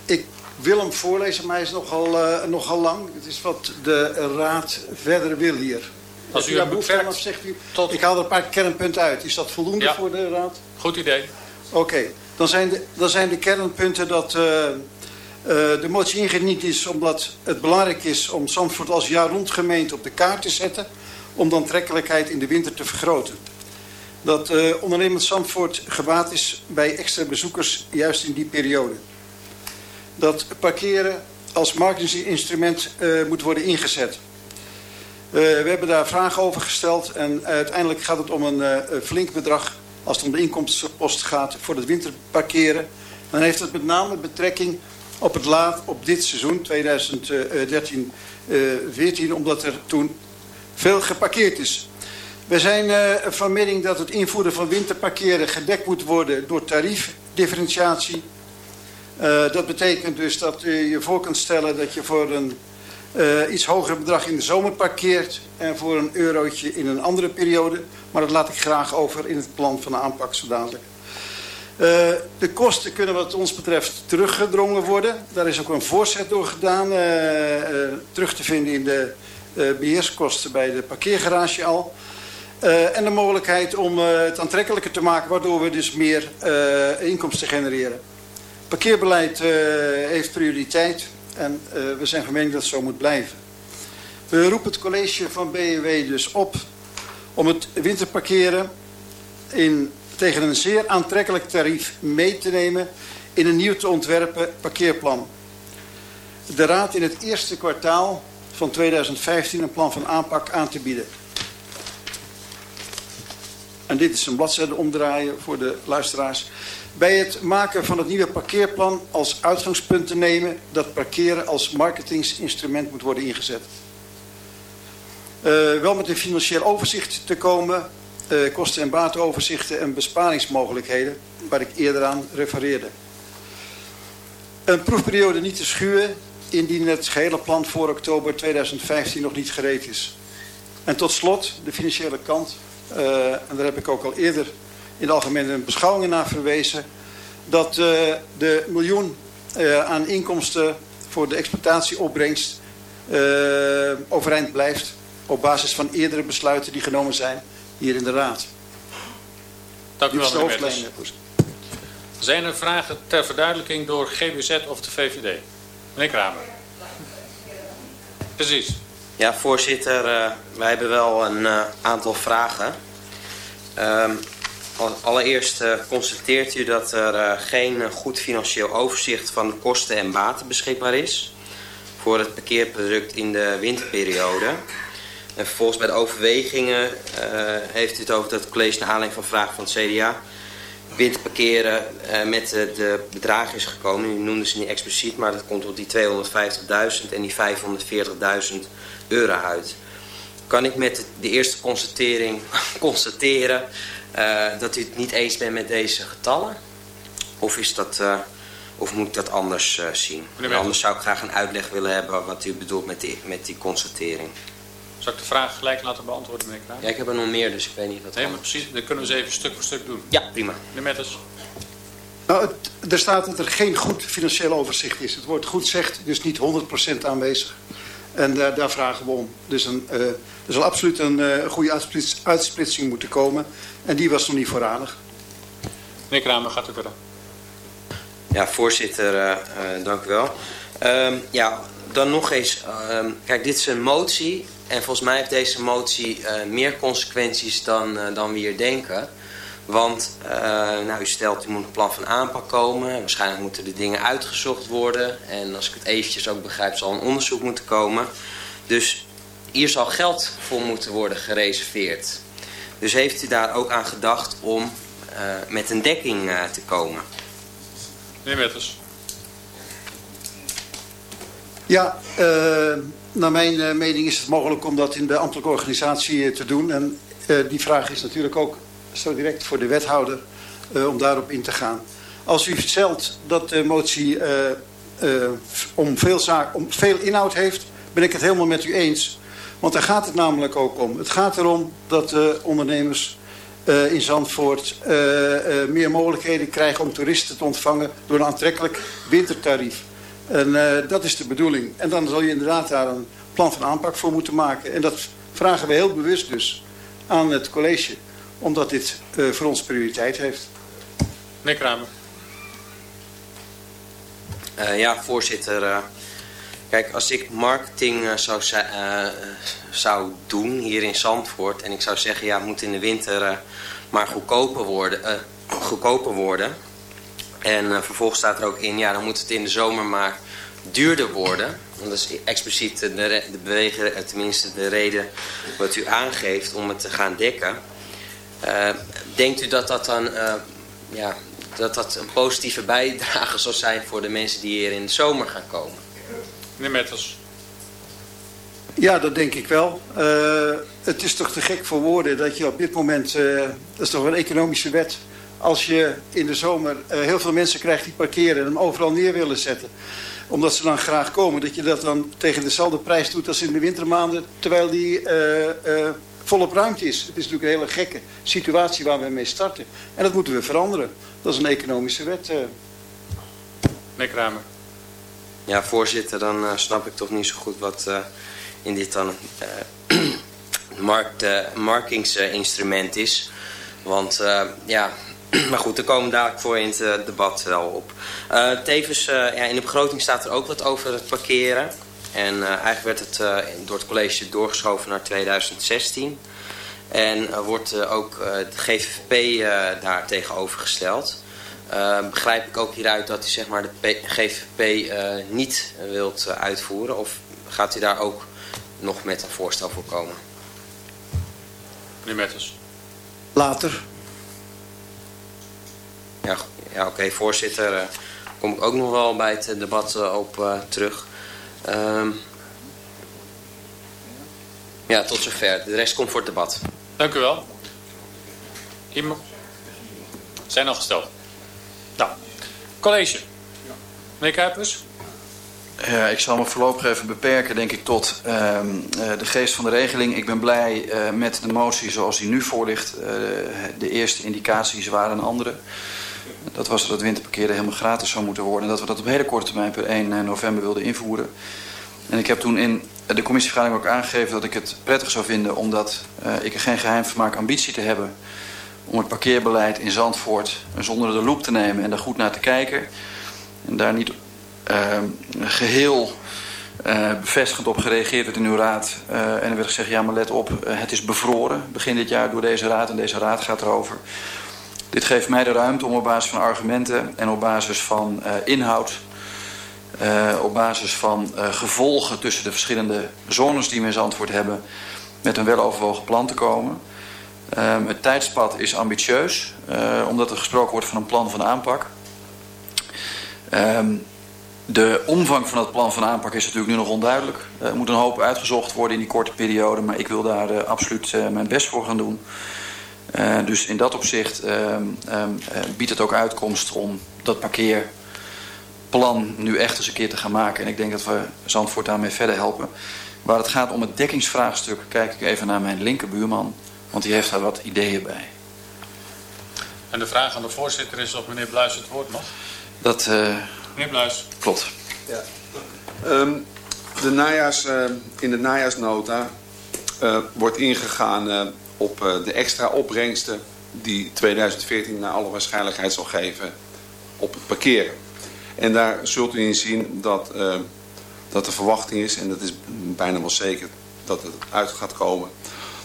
ik wil hem voorlezen, maar hij is nogal, nogal lang. Het is wat de raad verder wil hier. Als u, u daar behoefte aan zegt u... Tot... Ik haal er een paar kernpunten uit. Is dat voldoende ja. voor de raad? Goed idee. Oké. Okay. Dan, zijn de, dan zijn de kernpunten dat uh, de motie ingediend is... omdat het belangrijk is om Zandvoort als jaar rond gemeente op de kaart te zetten... om de aantrekkelijkheid in de winter te vergroten. Dat uh, ondernemend Zandvoort gebaat is bij extra bezoekers juist in die periode. Dat parkeren als marketinginstrument moet worden ingezet... We hebben daar vragen over gesteld en uiteindelijk gaat het om een flink bedrag als het om de inkomstenpost gaat voor het winterparkeren. Dan heeft het met name betrekking op het laat op dit seizoen 2013 14 omdat er toen veel geparkeerd is. We zijn uh, van mening dat het invoeren van winterparkeren gedekt moet worden door tariefdifferentiatie. Uh, dat betekent dus dat je voor kunt stellen dat je voor een iets hoger bedrag in de zomer parkeert en voor een eurotje in een andere periode. Maar dat laat ik graag over in het plan van de aanpak. Uh, de kosten kunnen wat ons betreft teruggedrongen worden. Daar is ook een voorzet door gedaan. Uh, terug te vinden in de beheerskosten bij de parkeergarage al. en de mogelijkheid om het aantrekkelijker te maken waardoor we dus meer inkomsten genereren. Parkeerbeleid heeft prioriteit. En we zijn van mening dat het zo moet blijven. We roepen het college van BNW dus op om het winterparkeren in, tegen een zeer aantrekkelijk tarief mee te nemen in een nieuw te ontwerpen parkeerplan. De raad in het eerste kwartaal van 2015 een plan van aanpak aan te bieden. En dit is een bladzijde omdraaien voor de luisteraars bij het maken van het nieuwe parkeerplan als uitgangspunt te nemen dat parkeren als marketingsinstrument moet worden ingezet. Uh, wel met een financieel overzicht te komen, uh, kosten- en batenoverzichten en besparingsmogelijkheden, waar ik eerder aan refereerde. Een proefperiode niet te schuwen indien het gehele plan voor oktober 2015 nog niet gereed is. En tot slot de financiële kant, uh, en daar heb ik ook al eerder in de algemene beschouwingen naar verwezen... dat uh, de miljoen uh, aan inkomsten voor de exploitatieopbrengst uh, overeind blijft... op basis van eerdere besluiten die genomen zijn hier in de Raad. Dank u wel, meneer Metters. Zijn er vragen ter verduidelijking door GBZ of de VVD? Meneer Kramer. Precies. Ja, voorzitter, uh, wij hebben wel een uh, aantal vragen. Um, Allereerst uh, constateert u dat er uh, geen goed financieel overzicht van de kosten en baten beschikbaar is voor het parkeerproduct in de winterperiode. En vervolgens bij de overwegingen uh, heeft u het over dat het college naar aanleiding van vraag van het CDA winterparkeren met de bedragen is gekomen. U noemde ze niet expliciet, maar dat komt op die 250.000 en die 540.000 euro uit. Kan ik met de eerste constatering [LAUGHS] constateren uh, dat u het niet eens bent met deze getallen? Of, is dat, uh, of moet ik dat anders uh, zien? anders zou ik graag een uitleg willen hebben wat u bedoelt met die, met die constatering. Zal ik de vraag gelijk laten beantwoorden, meneer Kraan? Ja, ik heb er nog meer, dus ik weet niet wat Nee, maar precies. Dan kunnen we ze even stuk voor stuk doen. Ja, prima. Meneer Metters. Nou, het, er staat dat er geen goed financieel overzicht is. Het woord goed zegt dus niet 100% aanwezig. En daar, daar vragen we om. Dus een, uh, er zal absoluut een uh, goede uitsplits, uitsplitsing moeten komen. En die was nog niet voorradig. Meneer Kramer, gaat u verder. Ja, voorzitter, uh, dank u wel. Um, ja, dan nog eens. Um, kijk, dit is een motie. En volgens mij heeft deze motie meer consequenties dan, dan we hier denken. Want nou, u stelt, u moet een plan van aanpak komen. Waarschijnlijk moeten de dingen uitgezocht worden. En als ik het eventjes ook begrijp, zal een onderzoek moeten komen. Dus hier zal geld voor moeten worden gereserveerd. Dus heeft u daar ook aan gedacht om met een dekking te komen? Meneer Wetters. Ja, uh, naar mijn uh, mening is het mogelijk om dat in de ambtelijke organisatie uh, te doen. En die vraag is natuurlijk ook zo direct voor de wethouder om daarop in te gaan. Als u stelt dat de motie om, veel zaak, om veel inhoud heeft, ben ik het helemaal met u eens. Want daar gaat het namelijk ook om. Het gaat erom dat de ondernemers in Zandvoort meer mogelijkheden krijgen om toeristen te ontvangen door een aantrekkelijk wintertarief. En dat is de bedoeling. En dan zal je inderdaad daar een plan van aanpak voor moeten maken. En dat vragen we heel bewust dus aan het college, omdat dit voor ons prioriteit heeft. Meneer Kramer. ja, voorzitter. Kijk, als ik marketing zou, zou doen hier in Zandvoort... en ik zou zeggen, ja, het moet in de winter maar goedkoper worden. Uh, goedkoper worden. En uh, vervolgens staat er ook in, ja, dan moet het in de zomer maar duurder worden. Want dat is expliciet de, de beweging, eh, tenminste de reden wat u aangeeft om het te gaan dekken. Uh, denkt u dat dat dan ja, dat dat een positieve bijdrage zal zijn voor de mensen die hier in de zomer gaan komen? Meneer Metters. Ja, dat denk ik wel. Uh, het is toch te gek voor woorden dat je op dit moment... Uh, dat is toch een economische wet... als je in de zomer uh, heel veel mensen krijgt die parkeren... en hem overal neer willen zetten... omdat ze dan graag komen... dat je dat dan tegen dezelfde prijs doet als in de wintermaanden... terwijl die volop ruimte is. Het is natuurlijk een hele gekke situatie waar we mee starten. En dat moeten we veranderen. Dat is een economische wet. Meneer Kramer. Ja, voorzitter, dan snap ik toch niet zo goed wat in dit dan uh, [CLEARS THROAT] markt, uh, markingsinstrument is. Want uh, ja, [CLEARS THROAT] maar goed, daar komen dadelijk voor in het debat wel op. tevens, ja, in de begroting staat er ook wat over het parkeren. En eigenlijk werd het door het college doorgeschoven naar 2016. En wordt ook de GVP daar tegenover gesteld. begrijp ik ook hieruit dat u zeg maar, de GVP niet wilt uitvoeren? Of gaat u daar ook nog met een voorstel voor komen. Meneer Metters. Later. Ja, ja oké, voorzitter. Uh, kom ik ook nog wel bij het debat uh, op uh, terug. Um, ja, tot zover. De rest komt voor het debat. Dank u wel. Iemand? Zijn al gesteld. Nou, college. Meneer Kuipers. Ja, ik zal me voorlopig even beperken, denk ik, tot uh, de geest van de regeling. Ik ben blij uh, met de motie zoals die nu voor ligt. Uh, de eerste indicaties waren een andere. Dat was dat het winterparkeren helemaal gratis zou moeten worden. En dat we dat op hele korte termijn per 1 november wilden invoeren. En ik heb toen in de commissievergadering ook aangegeven dat ik het prettig zou vinden... omdat ik er geen geheim van maak ambitie te hebben... om het parkeerbeleid in Zandvoort zonder de loep te nemen en daar goed naar te kijken... En daar niet uh, geheel bevestigend op gereageerd werd in uw raad. En er werd gezegd, ja maar let op, het is bevroren begin dit jaar door deze raad en deze raad gaat erover. Dit geeft mij de ruimte om op basis van argumenten en op basis van inhoud... op basis van gevolgen tussen de verschillende zones die we in Zandvoort hebben... met een weloverwogen plan te komen... Um, het tijdspad is ambitieus, omdat er gesproken wordt van een plan van aanpak. Um, de omvang van het plan van aanpak is natuurlijk nu nog onduidelijk. Er moet een hoop uitgezocht worden in die korte periode, maar ik wil daar absoluut mijn best voor gaan doen. Uh, dus in dat opzicht um, um, biedt het ook uitkomst om dat parkeerplan nu echt eens een keer te gaan maken. En ik denk dat we Zandvoort daarmee verder helpen. Waar het gaat om het dekkingsvraagstuk, kijk ik even naar mijn linkerbuurman, want die heeft daar wat ideeën bij. En de vraag aan de voorzitter is of meneer Bluis het woord mag. Dat Meneer Bluis. Klopt. Ja. Um, de najaars, uh, in de najaarsnota uh, wordt ingegaan uh, op de extra opbrengsten die 2014 naar alle waarschijnlijkheid zal geven op het parkeren. En daar zult u in zien dat, dat de verwachting is, en dat is bijna wel zeker dat het uit gaat komen,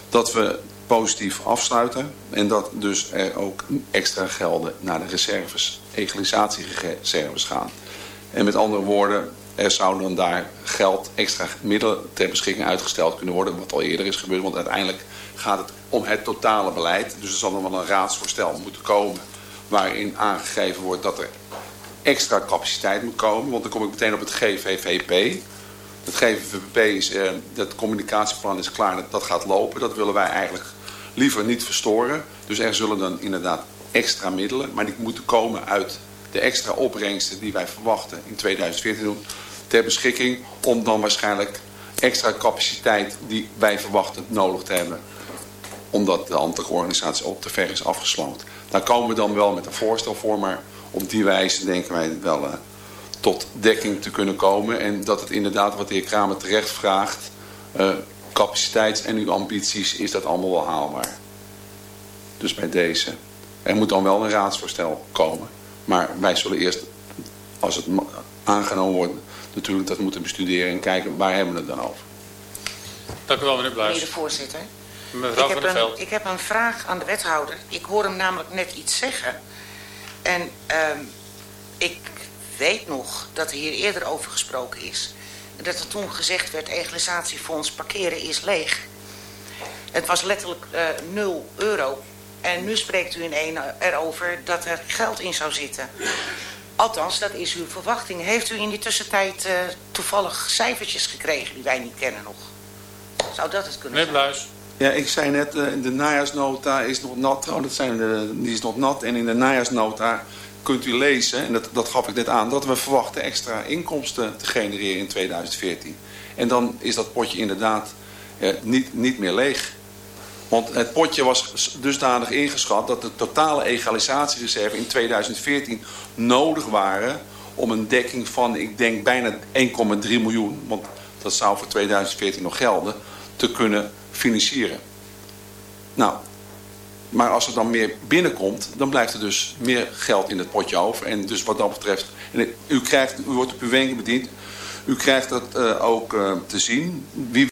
dat we positief afsluiten. En dat dus er ook extra gelden naar de reserves, egalisatiereserves gaan. En met andere woorden, er zou dan daar geld, extra middelen ter beschikking uitgesteld kunnen worden. Wat al eerder is gebeurd, want uiteindelijk gaat het om het totale beleid. Dus er zal dan wel een raadsvoorstel moeten komen waarin aangegeven wordt dat er extra capaciteit moet komen. Want dan kom ik meteen op het GVVP. Het GVVP is, eh, dat communicatieplan is klaar, dat, dat gaat lopen. Dat willen wij eigenlijk liever niet verstoren. Dus er zullen dan inderdaad extra middelen, maar die moeten komen uit de extra opbrengsten die wij verwachten in 2014 doen, ter beschikking om dan waarschijnlijk extra capaciteit die wij verwachten nodig te hebben. Omdat de ambtelijke organisatie op te ver is afgesloten. Daar komen we dan wel met een voorstel voor, maar op die wijze denken wij wel uh, tot dekking te kunnen komen. En dat het inderdaad, wat de heer Kramer terecht vraagt, uh, capaciteits- en uw ambities, is dat allemaal wel haalbaar. Dus bij deze. Er moet dan wel een raadsvoorstel komen. Maar wij zullen eerst, als het aangenomen wordt, natuurlijk dat moeten bestuderen en kijken waar hebben we het dan over. Dank u wel, meneer Bluis. Meneer de voorzitter. Mevrouw ik, van heb der een, ik heb een vraag aan de wethouder. Ik hoor hem namelijk net iets zeggen. En ehm, ik weet nog dat er hier eerder over gesproken is. En dat er toen gezegd werd, egalisatiefonds parkeren is leeg. Het was letterlijk eh 0 euro. En nu spreekt u in een erover dat er geld in zou zitten. Althans, dat is uw verwachting. Heeft u in die tussentijd eh, toevallig cijfertjes gekregen die wij niet kennen nog? Zou dat het kunnen Meneer zijn? Bluis. Ja, ik zei net, eh, de najaarsnota is nog nat. Oh, dat zijn de, die is nog nat. En in de najaarsnota kunt u lezen, en dat, dat gaf ik net aan, dat we verwachten extra inkomsten te genereren in 2014. En dan is dat potje inderdaad eh, niet, niet meer leeg. Want het potje was dusdanig ingeschat dat de totale egalisatiereserve in 2014 nodig waren om een dekking van, ik denk, bijna 1,3 miljoen, want dat zou voor 2014 nog gelden, te kunnen financieren. Nou, maar als er dan meer binnenkomt, dan blijft er dus meer geld in het potje over. En dus wat dat betreft, en u, krijgt, u wordt op uw wenken bediend, u krijgt dat uh, ook uh, te zien. Wie